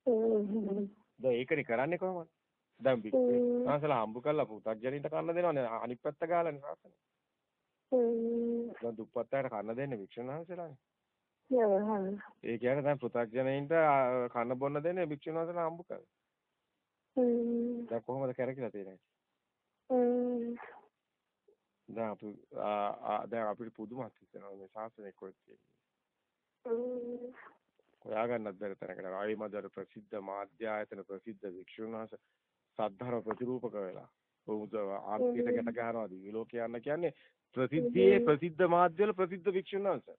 හ්ම්. දැන් ඒකනේ කරන්නේ කොහමද? දැන් ආසලා හම්බ කරලා පු탁ජනින්ට කන්න දෙනවානේ අනිත් පැත්ත ගාලානේ ආසනේ. හ්ම්. දැන් දුප්පත්තට කන්න දෙන්නේ වික්ෂණාංශලානේ. ඒ කියන්නේ දැන් පු탁ජනින්ට කන්න බොන්න දෙන්නේ වික්ෂණාංශලා හම්බ කරලා. හ්ම්. දැන් කොහොමද කරකිලා තියෙන්නේ? දැන් අපි දැන් අපිට පුදුමත් හිතෙනවා මේ ශාසනය කොහෙද කියන්නේ. හොයාගන්නත් බැරි තැනකට ආයි මදර ප්‍රසිද්ධ මාධ්‍ය ආයතන ප්‍රසිද්ධ වහන්සේ සද්ධර්ම ප්‍රතිරූපක වෙලා. උද ආර්ථිකයට ගැට ගන්නවා දිවි ලෝකේ යන්න කියන්නේ ප්‍රසිද්ධියේ ප්‍රසිද්ධ මාධ්‍යවල ප්‍රසිද්ධ වහන්සේ.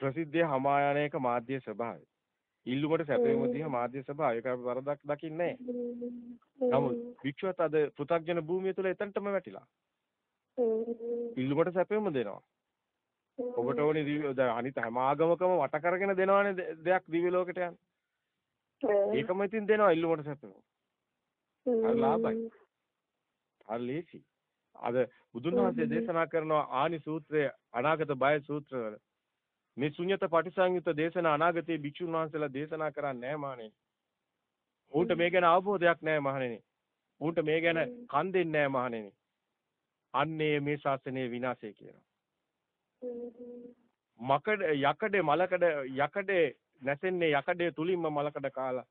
ප්‍රසිද්ධිය හමායනයක මාධ්‍ය ස්වභාවය. ඉල්ලුමට සැපෙම දිහ මාධ්‍ය ස්වභාවය. ඒක වරදක් දකින්නේ නැහැ. නමුත් වික්ෂුවත් අද පෘථග්ජන භූමිය තුල එතනටම වැටිලා. ඉල්ලුමට සැපෙම දෙනවා. ඔබට ඕනේ දැන් අනිත් හැම ආගමකම වට කරගෙන දෙනවනේ දෙයක් දිව්‍ය ලෝකෙට යන්න. ඒකම ඉතින් දෙනවා ඉල්ලුමට සැපෙම. හරි ලාභයි. හරි ලේසි. අද බුදුන් වහන්සේ දේශනා කරන ආනි සූත්‍රය අනාගත බය සූත්‍රවල මේ ශුන්්‍යත පටිසංයුත දේශනා අනාගතයේ භික්ෂුන් වහන්සේලා දේශනා කරන්නේ නැහැ මහණෙනි. ඌන්ට මේ ගැන අවබෝධයක් නැහැ මහණෙනි. ඌන්ට මේ ගැන කන් දෙන්නේ නැහැ මහණෙනි. අන්නේ මේ ශාසනයේ විනාශය කියනවා. මකඩ යකඩේ මලකඩ යකඩේ නැසෙන්නේ යකඩේ තුලින්ම මලකඩ කාලා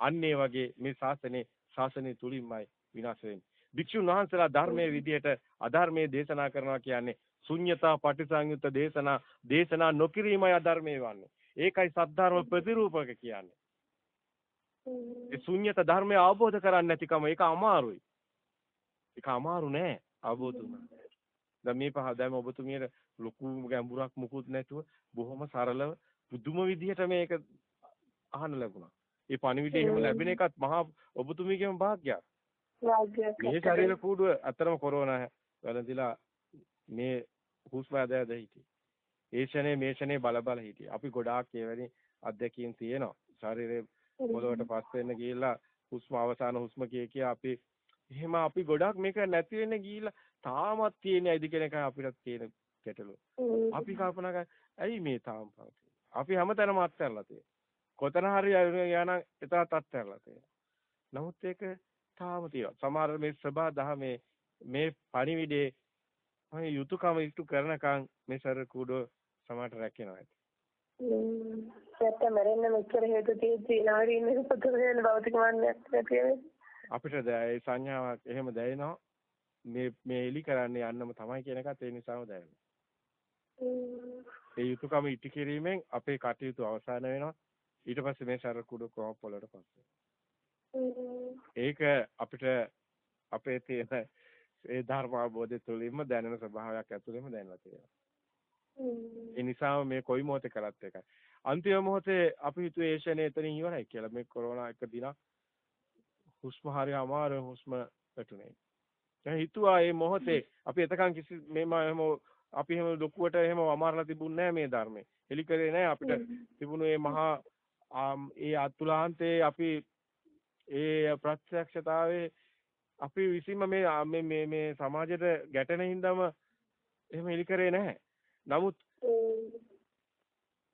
අන්නේ වගේ මේ ශාසනේ ශාසනය තුලින්මයි විනාශ වෙන්නේ. භික්ෂුන් වහන්සේලා ධර්මයේ විදියට අධර්මයේ දේශනා කරනවා කියන්නේ ශුන්්‍යතා පටිසංයුත් දේශනා දේශනා නොකිරීමයි අධර්මයේ වන්නේ. ඒකයි සද්ධර්ම ප්‍රතිරූපක කියන්නේ. ඒ ශුන්්‍යත ධර්මය අවබෝධ කරන්නේ නැතිකම ඒක අමාරුයි. ඒක අමාරු නෑ අවබෝධ වුණා. දැන් මේ පහ දැන් ඔබතුමියට ලොකු ගැඹුරක් මුකුත් නැතුව බොහොම සරලව පුදුම විදිහට මේක අහන්න ලැබුණා. ඒ පණිවිඩය එහෙම ලැබෙන එකත් මහා ඔබතුමීගේම භාග්‍යයක්. මේ ශරීර කූඩුව අතරම කොරෝනා වැළඳිලා මේ හුස්ම ඇද ඇද හිටියේ. ඒ ෂනේ මේ ෂනේ බල බල හිටියේ. අපි ගොඩාක් ඒවැනි අත්දැකීම් තියෙනවා. ශරීරේ පොළොවට පස් වෙන්න ගිහිල්ලා හුස්ම අවසාන හුස්ම කිය කිය අපි එහෙම අපි ගොඩාක් මේක නැති වෙන්න ගිහිල්ලා තාමත් තියෙන ඇයිද කියන එකයි අපිට තියෙන ගැටලුව. අපි කල්පනා කර ඇයි මේ තාම පවතින්නේ? අපි හැමතැනම අත්හැරලා තියෙනවා. කොතන හරි යන එතනත් අත්හැරලා තියෙනවා. නමුත් ඒක තාම තියෙනවා. සමහර මේ සබා දහමේ මේ පණිවිඩේ මම යුතුයකම ඉටු කරනකම් මේ සර කුඩෝ සමහරට රැකෙනවා. නැත්නම් මරෙන්න මෙච්චර හේතු තියෙද්දි නාරි ඉන්නේ පුදුම වෙන භෞතික මාන්නයක් නැතිවෙන්නේ. අපිට ඒ සංඥාවක් එහෙම දැනෙනවා. මේ මේ එලි කරන්නේ යන්නම තමයි කියන එකත් ඒ නිසාම දැනෙනවා. ඒ යුතුයකම ඉටු කිරීමෙන් අපේ කටයුතු අවසන් වෙනවා. ඊට පස්සේ මේ සර කුඩු කොහොම පොළට පස්සේ. ඒක අපිට අපේ තියෙන ඒ ධර්ම අවබෝධය තුළින්ම දැනෙන ස්වභාවයක් ඇතුළෙම දැනලා තියෙනවා. ඒ නිසාම මේ කොයි මොහොතේ කරත් එකයි. අන්තිම මොහොතේ අපි හිතුවේ ඒෂනේ එතනින් ඉවරයි කියලා. මේ කොරෝනා එක දිනක් හුස්ම හරිය අමාරු හුස්ම වැටුනේ. දැන් හිතුවා මේ මොහොතේ අපි එතකන් කිසි මේම එහෙම අපි එහෙම ලොකුවට එහෙම අමාරලා තිබුණේ නැහැ මේ ධර්මේ. එලි කරේ නැහැ අපිට තිබුණු මේ මහා ඒ අතුලාන්තේ අපි ඒ ප්‍රත්‍යක්ෂතාවයේ අපි විසින්ම මේ මේ මේ සමාජයට ගැටෙන හින්දාම එහෙම එලි කරේ නැහැ. නමුත්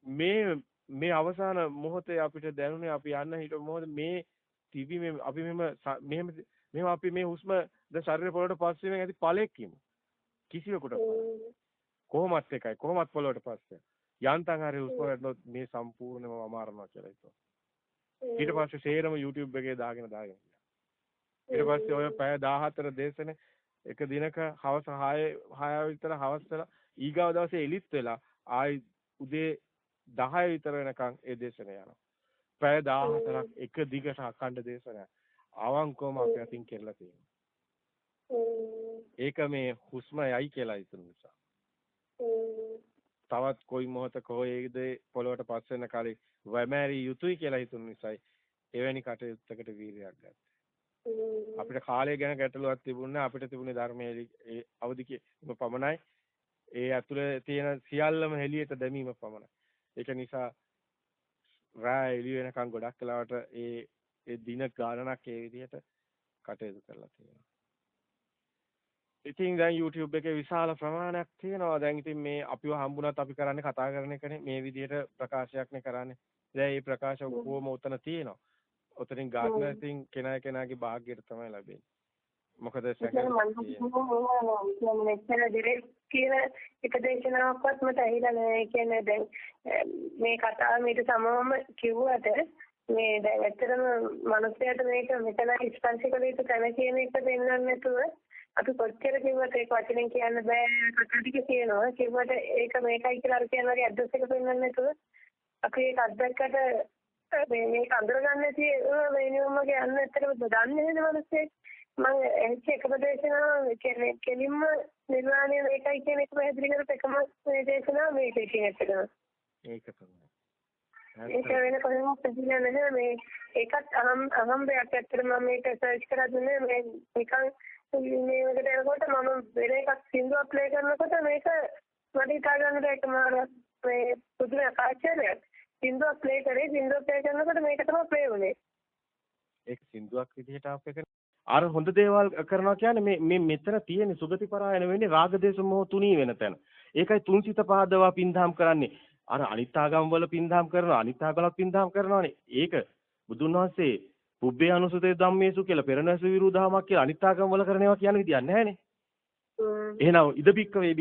මේ මේ අවසාන මොහොතේ අපිට දැනුනේ අපි යන්න හිටපු මොහොත මේ තිබි මේ අපි මෙහෙම මෙහෙම මෙහෙම අපි මේ හුස්ම ද ශරීර පොළොවට පස් වීමෙන් ඇති ඵලයක් කියමු. කිසිවෙකුට කොහොමත් එකයි කොහොමත් පොළොවට පස්සේ. යන්තම් හරි හුස්ම ගන්නොත් මේ සම්පූර්ණයෙන්ම අමාරුනවා කියලා හිතුවා. ඊට පස්සේ සේරම YouTube එකේ දාගෙන දාගෙන ඊට පස්සේ ඔය පැය 14 දේශනේ එක දිනක හවස 6 6 විතර හවස් ඊගාව දවසේ එලිත් වෙලා ආයි උදේ 10 විතර වෙනකන් ඒ දේශනේ යනවා. පැය 14ක් එක දිගට අඛණ්ඩ දේශනයක්. අවංකවම අපි අතින් කෙරලා තියෙනවා. ඒක මේ හුස්ම යයි කියලා හිතන නිසා. තවත් කොයි මොහොතක හොයේද පොළොවට පස් වෙන කාලේ වැමෑරි යුතුයි කියලා හිතුන නිසායි එවැනි කටයුත්තකට වීරයක් ගත්තේ. අපිට කාලය ගැන ගැටලුවක් තිබුණේ අපිට තිබුණේ ධර්මයේ ඒ අවදි පමණයි. ඒ ඇතුලේ තියෙන සියල්ලම හෙළියට දැමීම පමණයි. ඒක නිසා රාය එළි වෙනකන් ගොඩක් වෙලාවට ඒ ඒ දින ගානක් ඒ විදිහට කටයුතු කරලා තියෙනවා. ඉතින් දැන් YouTube එකේ විශාල ප්‍රමාණයක් තියෙනවා. දැන් ඉතින් මේ අපිව හම්බුණත් අපි කරන්නේ කතා කරන එකනේ මේ විදිහට ප්‍රකාශයක්නේ කරන්නේ. දැන් මේ ප්‍රකාශ කොහොම උතන තියෙනවා. උතනින් ගන්න ඉතින් කෙනා කෙනාගේ භාග්‍යයට තමයි ලැබෙන්නේ. මොකද මෙච්චර දිරේ කියන එක දේශනාවක්වත් මට ඇහිලා නැහැ. කියන්නේ දැන් මේ කතාව මීට සමවම කිව්වට මේ දැන් ඇත්තටම මිනිස්යාට මේක මෙතන ස්පර්ශ කළ යුතු තැන කියන එක දෙන්නන්නේ නැතුව අපි කොච්චර කිව්වත් ඒක වචනෙන් කියන්න බෑ කතා ටික කියනවා. කිව්වට ඒක මේකයි කියලා අර කියන වගේ ඇඩ්‍රස් එක පෙන්වන්නේ නැතුව අපි ඒක අත්දැක්කට මේ මේක අඳුරගන්න නැති මේ නියමගේ යන්න ඇත්තටම දන්නේ නැහැ මිනිස්සෙක්. මම එච්ච එකම දේශනාව කියන්නේ කෙලින්ම නිර්වාණය මේකයි කියන එක පැහැදිලි කරපු එකම මේ දේශනාව මේක කියන එකද ඒක තමයි. ඒක වෙන කොහෙම පැහැදිලි නැහැ මේ ඒකත් අහම් අහම්බයක් ඇත්තට මම මේක සර්ච් කරලා දුන්නේ මේ නිකන් මේ වලට එනකොට මම වෙන එකක් සින්දුවක් ප්ලේ කරනකොට මේක මට හිතා ගන්නට ඒක මාර මේ පුදුම ආශ්චර්යයක්. සින්දුවක් ප්ලේ කරේ සින්දුවක් ප්ලේ කරනකොට මේක තමයි ප්ලේ වුනේ. ඒක සින්දුවක් විදිහට ආපු එක අර හොඳ දේවල් කරනවා කියන්නේ මේ මේ මෙතන තියෙන සුගති පරායන වෙන්නේ රාග දේශ මොහ තුනී වෙන තැන. ඒකයි තුන්සිත පහදවා පින්දහම් කරන්නේ. අර අනිත් ආගම් වල පින්දහම් කරනවා අනිත් ආගම් පින්දහම් කරනවානේ. ඒක බුදුන් වහන්සේ පුබ්බේ අනුසතේ ධම්මේසු කියලා පෙරණැසු විරු දහමක් කියලා අනිත් ආගම් වල කරනවා කියන විදියක් නැහැනේ. එහෙනම් ඉද බික්ක වේ